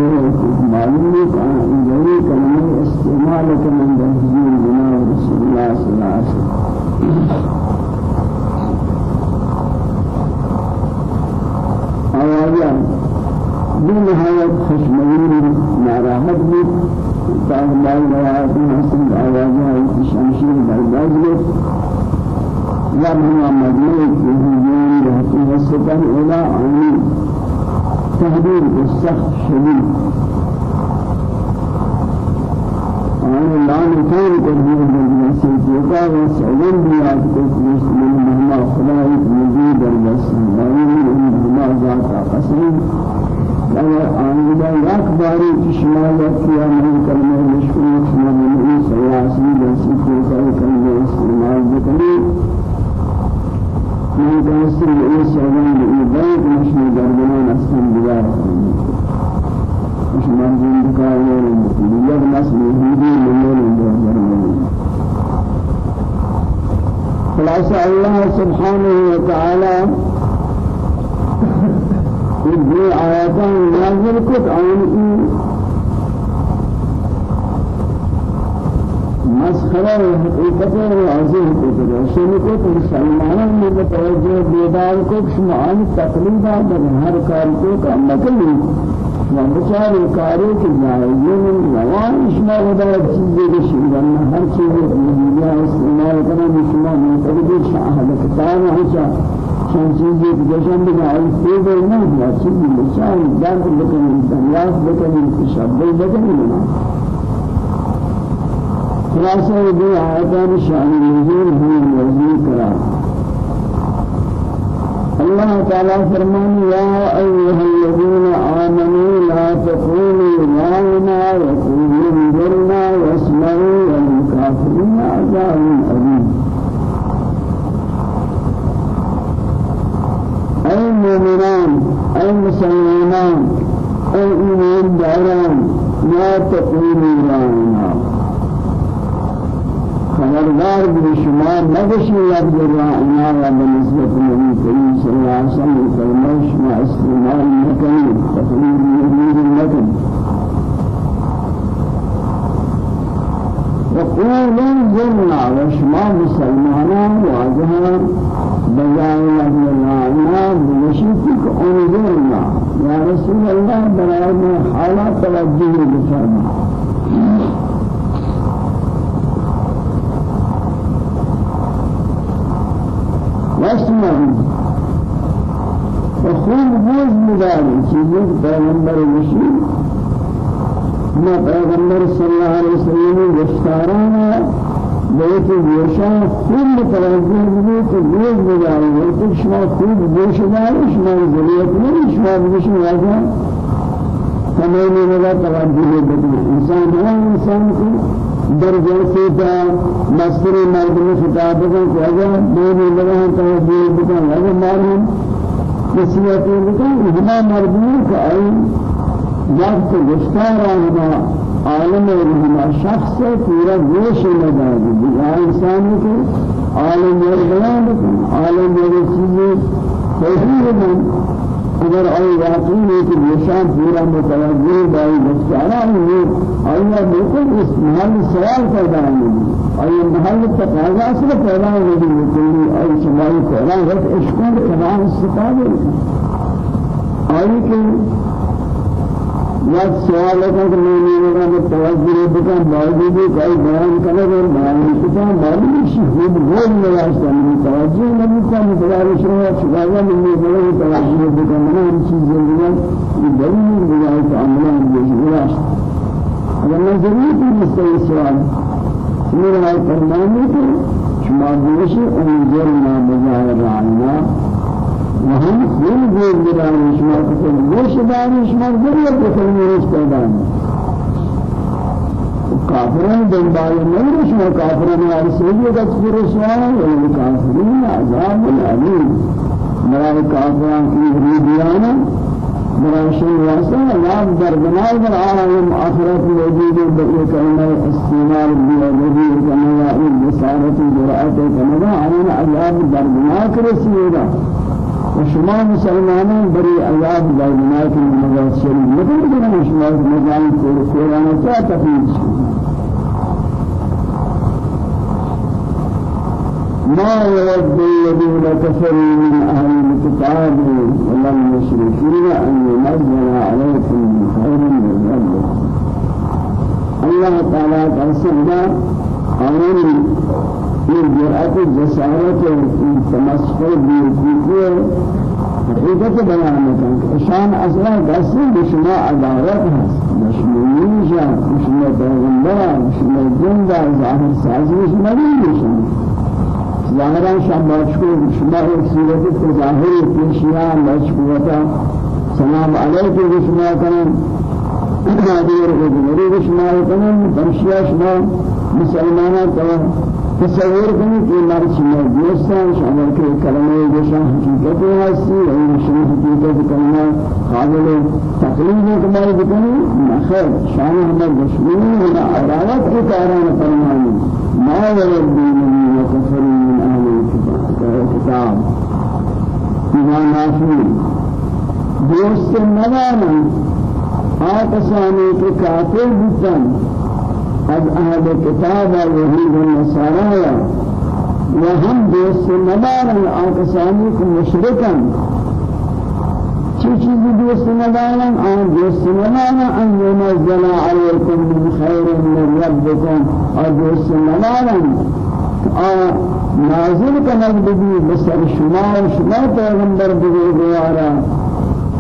معلوم كان جميع كلمة استعمالك من تهجير آیا بنهایت خوشمگیر ناراحت بود. تعالی روایت حسن آوازهای شمشیر برداشت بود. و محمد ملک یهودیان رهتی هستن إلى آنی تهدید السخت شدید. آن لأن کان در سیدی و سعید بیاد کو مسلمان مهما خدای مزید در بس ذات قسم اگر آنجا یک باری چشما یا من کلمه مشکل شما من سیاسی جنسی کو کار کلمه استعمال بکنی من دستی این این بانک مشهور در بنان استن دیوار مش مرجين بكاير دیگر نسل یهودی من من خلاص الله سبحانه وتعالى في آياتان نازل كت عن مسخرة حقیقت واضح کو تو شنو کو مسلمانوں نے متوجہ بیدار کو شمعان تقلیدہ در ہر کار کو کام نکلی و بچار کاروں کی شما شیران ہر چیز چند چیزیں کہ جشن بنا سیدھ نہیں ہے چیزیں مثال درد بکنی دریافت بکنی تشبه بکنی خلاصة دي آياتان شان نزول هم نزول کرا الله تعالى فرمان يا أيها الذين آمنوا لا تقولوا راعنا وقولوا انظرنا واسمعوا وللكافرين عذاب أليم أي مؤمنان أي مسلمان أي إيمان داران لا تقولوا راعنا خبردار بھی شما نگشی لفظ رائنا و بنسبت نبی کریم صلی اللہ علیہ وسلم. فرمائش ما استعمال نکنی تقریر نبیر نکن وقولوا زرنا وشما مسلمانان واجها بجائے لفظ رائنا بنشیتك انظرنا یا رسول اللہ برائے حالات توجہ بفرما واسمعوا وخون بوز مداري چیزیں پیغمبر وشی ما پیغمبر صلی اللہ علیہ وسلم گفتارانا بيت الوشا كل متوجه بيت الوز مداري وقت شما خوب بوش داري شما ذريت نہیں شما بوش واجه تمام لگا توجه بدل انسان ہے انسان کو در جیسے تا مصر مردم خطاب کو اگر دو لگا تو یہ بتا اگر معلوم نصیحت بتا ہما مردم کو ائی وقت گفتار ہما عالم ہما شخص پورا گوش لگا دی انسان کو عالم بیان عالم چیز توحید من اگر آئی واقعی ہے کہ نشان پورا متوجہ بائی بچارا ہے آیا بالکل اس محل سوال پیدا نہیں آیا محل تقاضا سے پیدا نہیں ہوئی آئی شمالی پیدا ہے عشقوں تمام استفادے آئی کہ یک سوال ہے کہ میں نے میرا توجہ بکا باوجود کوئی بیان کرے اور بیان کتا معلوم ہے کہ وہ نہیں واسطہ میں توجہ نہیں کا مدار شروع شغالہ میں نے بڑے توجہ بکا میں نے چیز زندگی یہ دلیل بجائے تعاملان بجولا اگر میں ضرور کی مستوی سوال میرا فرمانے کہ شما دیشی انجرنا بجائے رعنا وهم كل غير جدار شما كتب ليش دار شما ذريعة كتب ميرش پیدا کافران دنبال نہیں شما کافران ارسلی تذکر شما ولی کافرین عذاب العلیم مرای کافران کی ریدیانا مرای شن واسا عذاب دردناک در عالم آخرت وجود بقیه کلمه استعمال بیا نبی کما یا این بسارت جرأت کما عالم عذاب دردناک رسیدہ عذاب دائمات من الله شريف مثل كنا شما مجال كور كورانا كيا تفيد ما يود الذين كفروا من أهل الكتاب ولا المشركين أن ينزل عليكم من خير من ربكم الله تعالى قسمنا أمر یہ جرأت جسارت تمسخر بیوقوفی حقیقت بیان کریں شان أصلا دستی بشما عدالت هست. مشمولیشا بشما پیغمبر بشما جندا ظاهر سازی بشما بشما ظاهرا شباشکو بشما ایک صورت ظاهر پیشیا مشکوتا سلام علیکم بشما کریں نادیر کو بشما کریں برشیا شما مسلمانان تصور کنید مرچ میں دوستان شامل کے کلمے جیسا حقیقت ہے سی اور مشروع حقیقت کلمہ قابل تقلید ہے کمال بکنی خیر شان ہمارا دشمنی ہے عداوت کے کاران فرمانی ما ولد من وكفر من أهل الكتاب ایمان نافی دوست ندارن آتشانی کے کافر بودن. از أهل کتاب یهود و نصارا و هم دوست ندارن آکسانی کو مشرکن چی چیزی دوست ندارن آن دوست ندارن آن ينزل عليكم من خير من ربكم اور دوست ندارن آن نازل کنند بگی بسر شما و شما پیغمبر بگی دوارا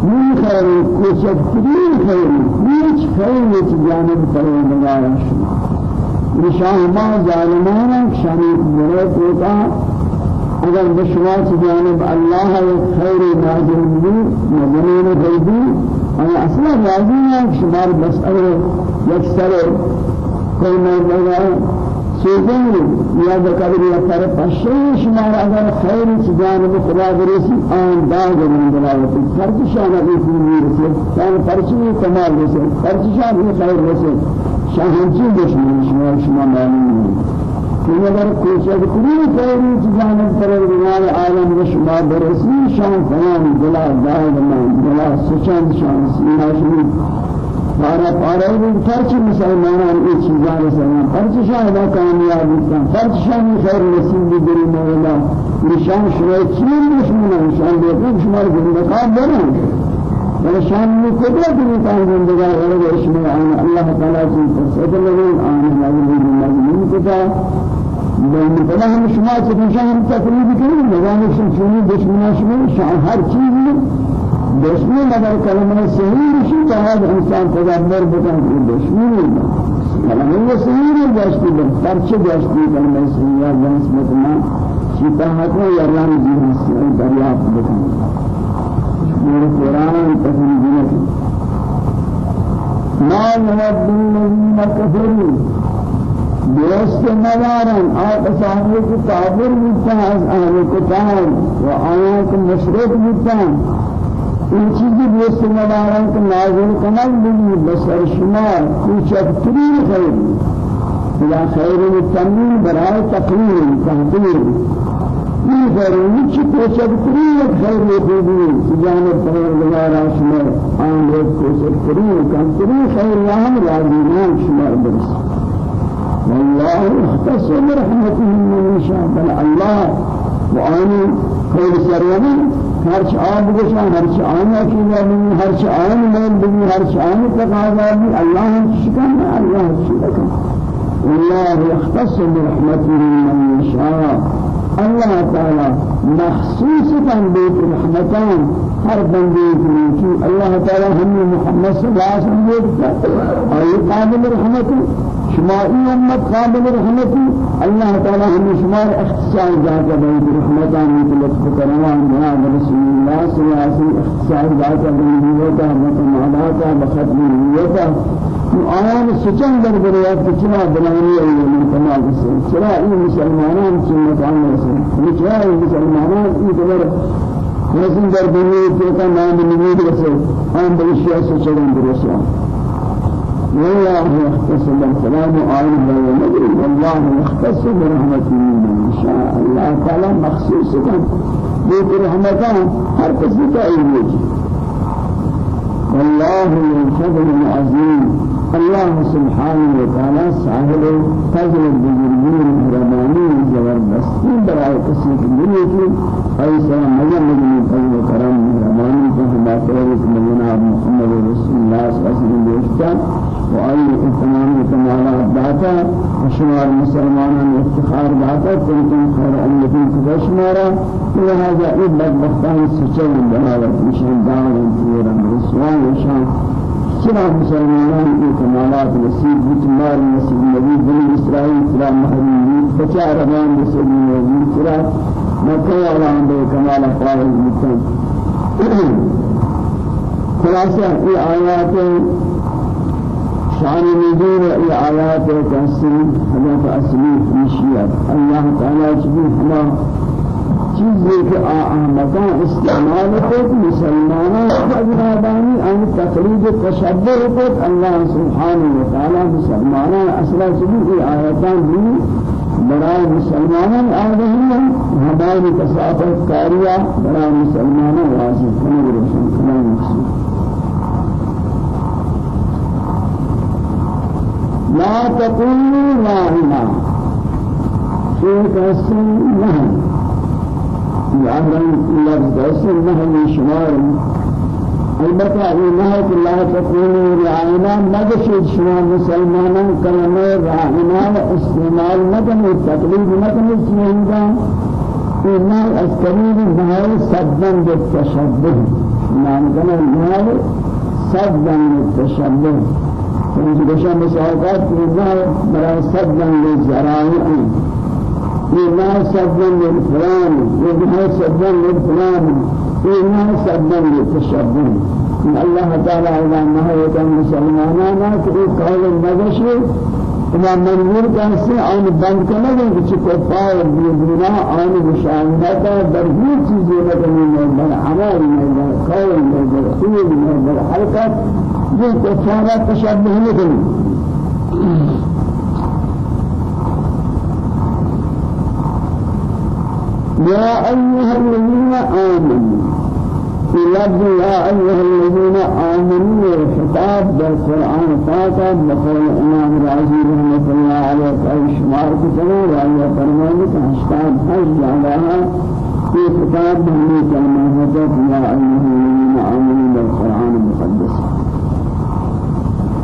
من خیر کوچکترین خیر هیچ خیر جانب پروردگار شما. نشان ما ظالمان شریف برات ہوتا اگر بشما جانب اللہ خیر نازل بھی مدنین غیبی اور أصلا راضی ہے شمار بس اگر یک سر کوئی مرد چیزیں یا ذکر یا پر پشے شمار اگر خیر جانب خدا برسی آن داغ من دلاوت فرق شان ابھی بھی رسے شان پرچی کمال رسے فرق شان خیر رسے شان دشمن شمار شما معلوم اگر کوشش کری خیری جانب پروردگار عالم و شما برسی شان فلان دلا داغ من دلا سچند شان سینا پاره پاره بود فرچ مسلمانان این چیزان سلام فرچ شاهده کامیاب بودن فرچ شاهده خیر نصیب بگری مولا نشان شما چیر دشمنان؟ نشان بیتون شما رو زندگاه برن ولی شان می قدرت بیتان زندگاه ولی اشمی آن الله تعالی چیز تصد لگن آن مغلوب مظلوم کتا بین فلا هم شما چکن شاهم تقریب کنید نظام شمشونی دشمنان شما شان هر چیزی. دشمن اگر کلمه صحیح شی جهاد انسان تدبر بکن که دشمنی کلمه صحیح داشتی بر پرچه داشتی کلمه صحیح یا نسبت ما شیطا حتما یران جیهن دریافت بکن. میرے قرآن تفریح نکی ما نود الذين كفروا دوست ندارن. آقسانی کو کافر بودتا از أهل کتاب. و آیات مشرک بودتا این چیزی بیست مدارن که نازل کنن بگی بسر شما کوچکترین خیر یا خیر تمین برای تقریر تحقیر این خیر هیچ کوچکترین خیر خوبی جانب پروردگار شما آن روز کوچکترین کمترین خیر یا هم راضیان شما برس والله اختص برحمته من شاء الله وآن خیر سرورین هرچ آن بگشان هرچ آن اکیلا بگی هرچ آن مال بگی هرچ آن تقاضا بگی الله شکن الله شکن والله يختص برحمته من يشاء الله تعالى مخصوصا بيت الرحمتان هر بندے کی الله تعالى هم محمد صلى الله عليه وسلم اي قابل رحمته شمائي امت قابل رحمتي الله تعالى هم شمار اختصار ذات بيت رحمتان مثل كرمان جناب رسول الله صلى الله عليه وسلم اختصار ذات بنيته ومعاملاته بختم نيته آيان سچن در بریات کچنا بنانی ایو من کمال سے چرا این مسلمانان سنت عن رسول چرا این مسلمانان این دور رسول در دنیا کے نام نمود رسول آن بلشیا سچن درسوا والله يختص بالسلام آله ونبي والله يختص برحمته من شاء الله تعالى. مخصوص كان. بيت رحمته هر كسي كأيوج والله الفضل العظيم الله سبحانه وتعالى صاحب فضل البزرگين الرحماني زبردستي برای کسی دنیا کی ایسا مجمع مجمع فضل کرم تورك من محمد رسول الله صلى الله عليه وسلم وأي تمام كمالات داتا وشمار مسلمان افتخار داتا كنتم خير أمة كبشمارا وهذا إبلغ بختان سچل بلاوة مشان دار انتورا رسوان وشان سنا مسلمان کی کمالات نصیب بتمار نصیب نبی بنی اسرائیل سلام محرمی بچا رحمان رسول نبی سلام مکہ والا بے کمال فائز مکن خلاصہ یہ آیات شان نزول ای آیات تحسین حضرت اصلی فیشیت اللہ تعالی چیزی ہما چیزی کہ آمدان استعمال خود مسلمانان اجرابانی آن تقلید تشبه خود اللہ سبحانه وتعالی مسلمانان أصلا چیزی ای آیاتان بھی برای مسلمانان آدھیں ہماری تصافت کاریہ برای مسلمانان واضح کنگ روشن کنگ مقصود. لا تقولوا راعنا شيء اسم نهي يعني لفظ اسم نهي شمار البتة إنها لا تكون رعاينا نجشد شما مسلمانا كلمة رعاينا استعمال مدن التقليد مدن السنين إنها أستريد نهاية صدا بالتشبه نعم كما نهاية صدا بالتشبه فإنه بشان بسعوقات إنها برا صدا للزرائع إنها صدا للفلان إنها صدا للفلان إنها صدا للتشبه إن الله تعالى إذا نهاية المسلمانان في قول النجشي إذا منظور كان آن بند کرنے کہ کچھ کفار بنا آن مشاہدہ در ہی چیزیں لگنے میں عمل میں قول میں فعل میں حرکت. یہ کفار تشبه نہیں يا أيها الذين آمنوا في لفظ يا أيها الذين آمنوا الخطاب بالقرآن فاتح بقول الإمام الرازي رحمة الله عليه قال شمار كتنه وعلى فرمانك هشتاد حج علىها في خطاب بهني كلمة يا أيها الذين آمنوا بالقرآن المقدس.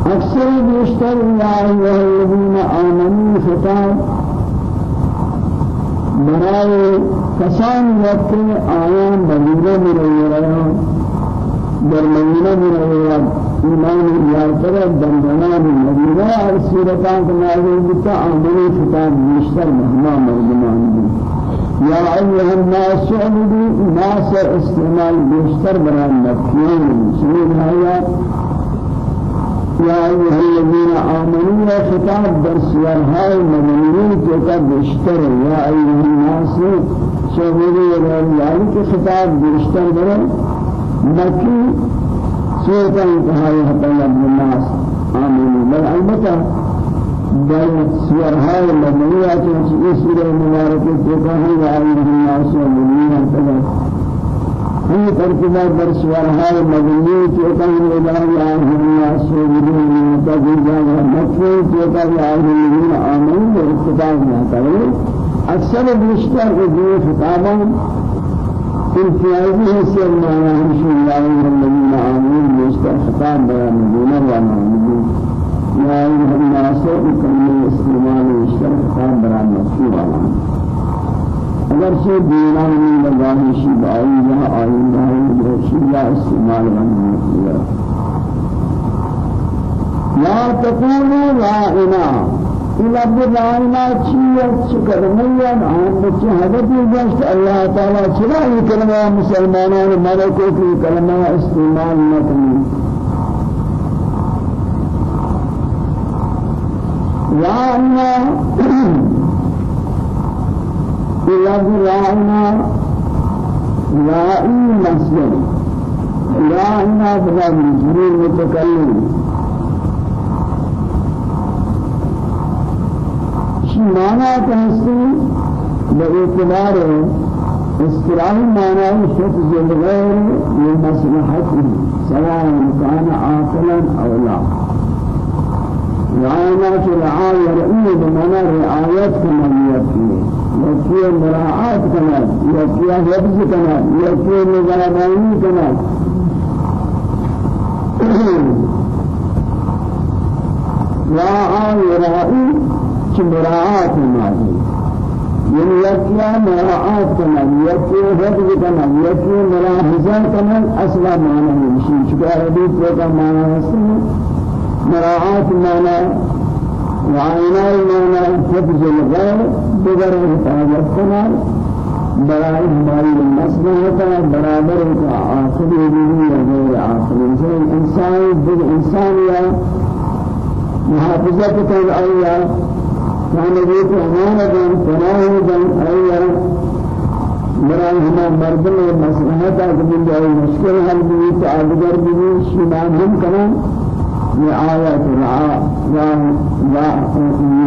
أكثر بيشتر يا أيها الذين آمنوا خطاب برای کسان وقت آیان مدینه می رویان در مدینه می رویان ایمان یارتر دندنان مدینه هر سورتان که نازل بتا آمنی خطاب بیشتر مهما مردمان یا ایها الناس عبدوا ناس استعمال بیشتر برای مکیان سنید حیات يا أيها الذين آمنوا يا خطاب در هاي مدنيين كتاب بشتر يا أيها الناس شهودي الله کے خطاب بشتر در مكي سورة انتهاء حتى الناس آمنوا بل البتة در هاي مدنية في سورة مباركة كتاب يا أيها الناس مدنيين ہم ترکیبہ در سوالهای مدنی چوکا ہم اداری آہم الناس بدون متجزا مکفی چوکا آہم آمین و اختتاب نہ کرے اکثر بیشتر کے دیئے خطاباں انتیازی حیثیت مانا ہمشی اللہ الذین آمین بیشتر خطاب بیان دینا و معمدین یا ایوہ الناس کلمہ استعمال بیشتر خطاب بیان مکفی والا اگر سے دیوان میں لگانے شی بائی جہاں آئندہ ہے رسول استعمال بننے لا تقولوا راعنا لفظ راعنا چیت چکرمیا ہم بچے حضرت جشت اللہ تعالی یہ کلمہ مسلمانوں نے ملکوں کی کلمہ استعمال نہ کریں۔ راعنا لفظ راعنا راعي مسجد راعنا بلا مجرور متكلم شي معنى تحسين باعتبار استراح معنى شخص الغير لمصلحته سواء كان عاقلا أو لا رعاية رعاية رعية بمعنى رعاية كمالية يكفي مراعاة كمال يكفي حفظ كمال يكفي نظاماني كمال راعى يراعي كمراعاة مالي يعني يكفي مراعاة كمال يكفي حفظ كمال يكفي ملاحظة كمال أصلا معنى مشي شكرا حديث وكا معنى مراعاة معنى وعينا معنى حفظ الغير بغير حفاظت كنا برائے ہماری مصلحت برابر کا آخری بھی یا غیر آخری سے انسان بل انسان یا محافظت کر آیا كان بيت أمانة فناه بن أيا برای ہما مردم مصلحت اگر جائے مشکل حل ہم کریں۔ رعاية رعاء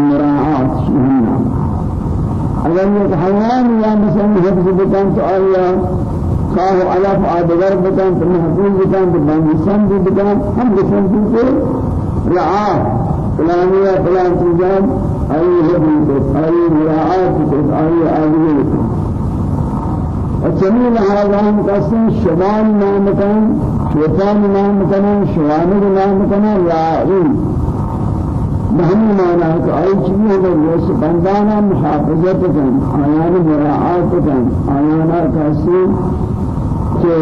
مراعاة شهنا اگر یک حیوان یا مثلا حفظ بکن تو آیا خواہ علف آدگر بکن تو محفوظ بکن تو بندسان بھی بکن ہم بکن تو رعا فلانية فلان چیزان أي حدود أي مراعاة أي آدمی وجميل هذا هم قسم شبان نام كان شيطان نام كان شوانه نام كان لاعين بہمی مانا کہ آئی چیزیں اگر جیسے بندانا محافظت کن آیان مراعات کن آیانا کسی کہ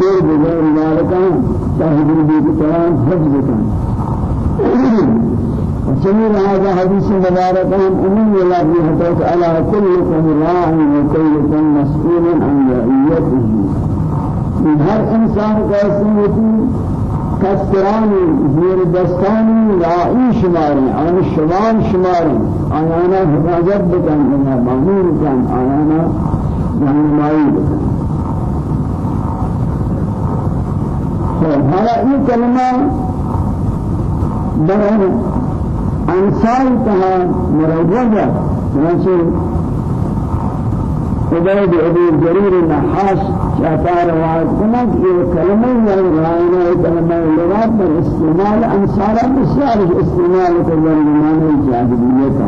دیر بغیر مالکان تحضر بھی کتران حفظ کن *clears throat* وجميل هذا حديث مبارك أمم الله حدث على كلكم راع وكلكم مسؤول عن رعيته. من هر إنسان قاسم کسرانی زیر دستانی رائی شماری آن شمال شماری آیانا حفاظت بکن آنا معمول کن آیانا جهنمائی بکن. خب حالا این کلمه در انصار تها مروجه چنانچه عبيد أبي جرير النحاس شاكار روایت کنند یہ کلمہ یا رائنا کلمہ لغات پر استعمال انصار بسیار استعمال کرنے معنی جاہلیت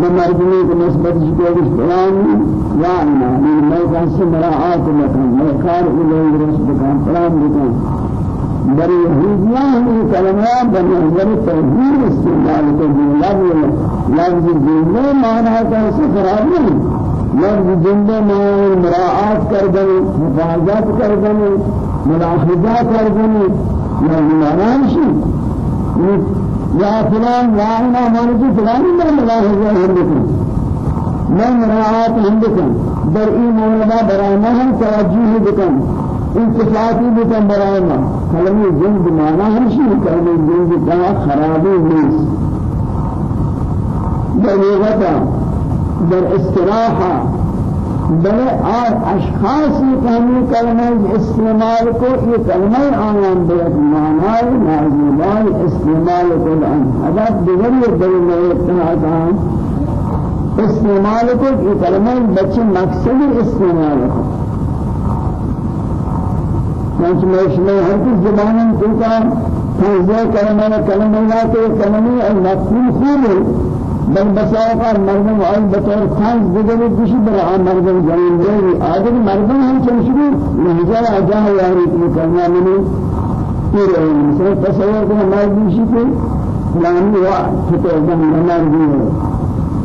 میں مردمی کو نسبت کو فلان رائنا میں کیسے مراعات لکن میں کار الہی رسول کا فلان لکن در یهودیان این کلمه به نظر توحید استعمال کنند لفظ لفظ جمله معنی کا خراب نہیں لفظ جمله معنی مراعات کردن حفاظت کردن ملاحظه کردن یعنی معنی شی یا فلان یا أنا معنی فلان ملاحظه هم بکن. من مراعات بکن. در معنی برای من توجه بکن. انتفاعی بکن برای ما. کلمه جند مانا همشی کلمه جند کا خرابی نیست. در لغتا در استراحة بل آر اشخاصی کہنی کلمہ استعمال کو یہ کلمہ آیان بیت معنی نازلان استعمال کو لأن حضرت دیگر دل میں اتنا استعمال کو یہ کلمہ بچے مقصد استعمال کو میں اس میں ہر کس زبان کو کا فیضہ کلمہ کلمہ لا تو کلمہ المفهوم خوب بل بساقا مردم آئی بطور خاص دیگر کسی برا مردم جنین دیگی آدم مردم ہم چنشبی لہجہ آجاہ یاری کی کرنا تیر ہے مثلا تصور کو مردم شی کے فلانی وا چھتے دم نمار دی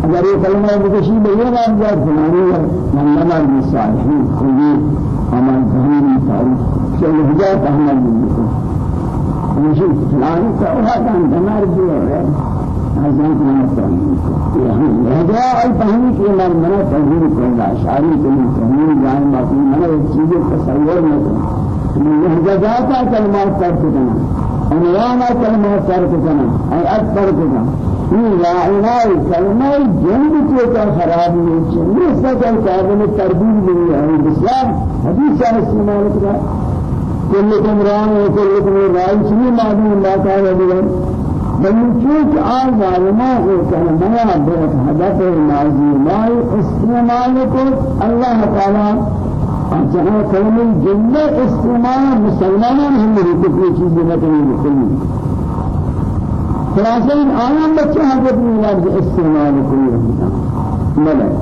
اگر یہ کلمہ بکشی بے یہ بات جا فلانی من نمار دی صالحین کوئی ہمان ظاہری تاریخ کہ لہجہ فهمنا. منكم مشي فلان كأوها كان دمار جوا. هذا كان التوحيد يعني لهجة الفهم في من من التوحيد كل أشعاري كل التوحيد يعني ما في. من الشيء تصور مثلا من لهجة ذاتا كلمات تركنا عنوانا كلمات تركنا أي أكبر كنا لا إله كلمة جنب كيتا خراب نہیں ہے اس کا کارن تربیت نہیں ہے اسلام حدیث سے استعمال کرا كلكم راع وكلكم راع شنو معلوم ما كان يقول بل چونك آل معلومات كان ما بيت هدف الماضي ما استعمال کو الله تعالى جہاں کلمہ جملہ استعمال مسلمانوں نے ہم کو کوئی چیز نہ بکلی خلاصہ ان آیان بچے حضرت میں استعمال کو ملک.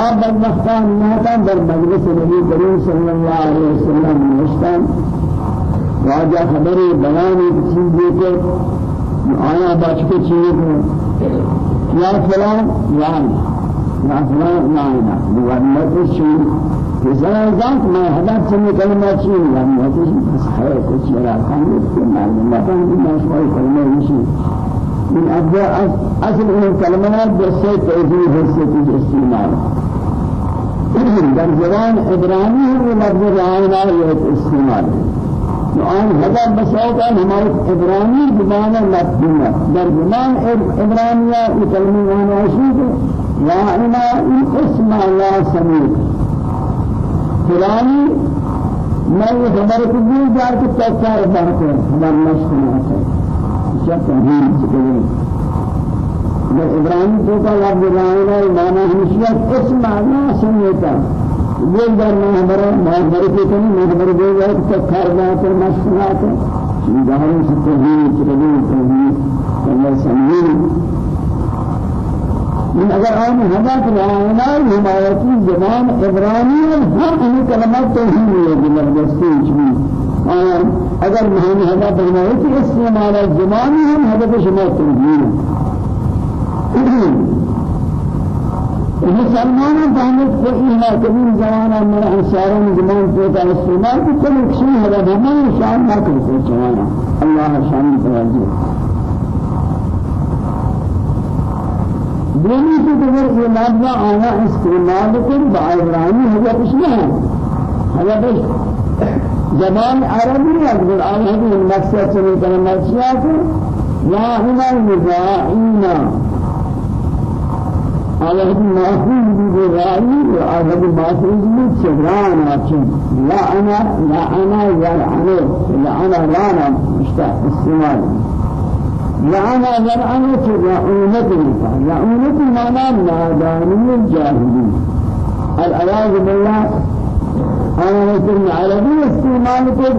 آپ بدبختان نہتان در مجلس نبی کریم صلی اللہ علیہ وسلم نوشتان واجہ خبری بنانی چیز دیتے آیا بچ کے چیز کو یا فلان یا یا فلان یا نا دیوار مجلس چیز. کسا ذات میں حدث سے کلمہ چیز یا مجلس بس ہے کچھ یرا کام کے معلومات ہیں کہ مشوار کلمہ نہیں من أبدا أصل من الكلمات بس توجيه حسية الاستعمال در زبان عبرانی ہے لفظ رائنا یہ استعمال. آن هذا مسائل ہمارے عبرانی زبان لفظنا در زبان عبرانیہ یہ کلمہ وأنا شیء رائنا اسم لا سميع فلانی میں یہ خبر کو بھی جار کے تذکر بات ہے ہمارا مشکل ہے کیا تمہیں در ابراهیم تو کا لفظ رائنا مانا ہمشیت اس معنی سنیتا یہ در میں ہمارا مہبر کے تو نہیں مہبر دے گا کہ کار بات اور مشکلات ظاهر سے توحید تقدیم توحید اللہ سمیر من اگر آن حضرت رعاینا حمایتی زبان عبرانی ہر ان کلمات توحید ہے زبردستی چمی اگر مہنی حضرت حمایتی استعمال زبانی ہم حضرت شما توحید مسلمان فهمت فإنا كبير زمانا من أنصار زمان فوتا استعمال كل شيء هذا بما شان ما كنت زمانا الله شان توجه دینی کی دیگر یہ لفظ آنا استعمال کر بعبرانی ہے کچھ نہیں ہے ہے زبان عربی اگر آیا ہے مقصد سے کرنا على هذه مأخوذ بالرأي وعلى هذه مأخوذ بالشجران أكيد لا أنا لا أنا لا أنا لا أنا لا أنا مشتاق استعمال۔ لا أنا تجاؤنة جاؤنة معنى ناداني الجاهلين الأياذ بالله. أنا مثل عربي استعمال كل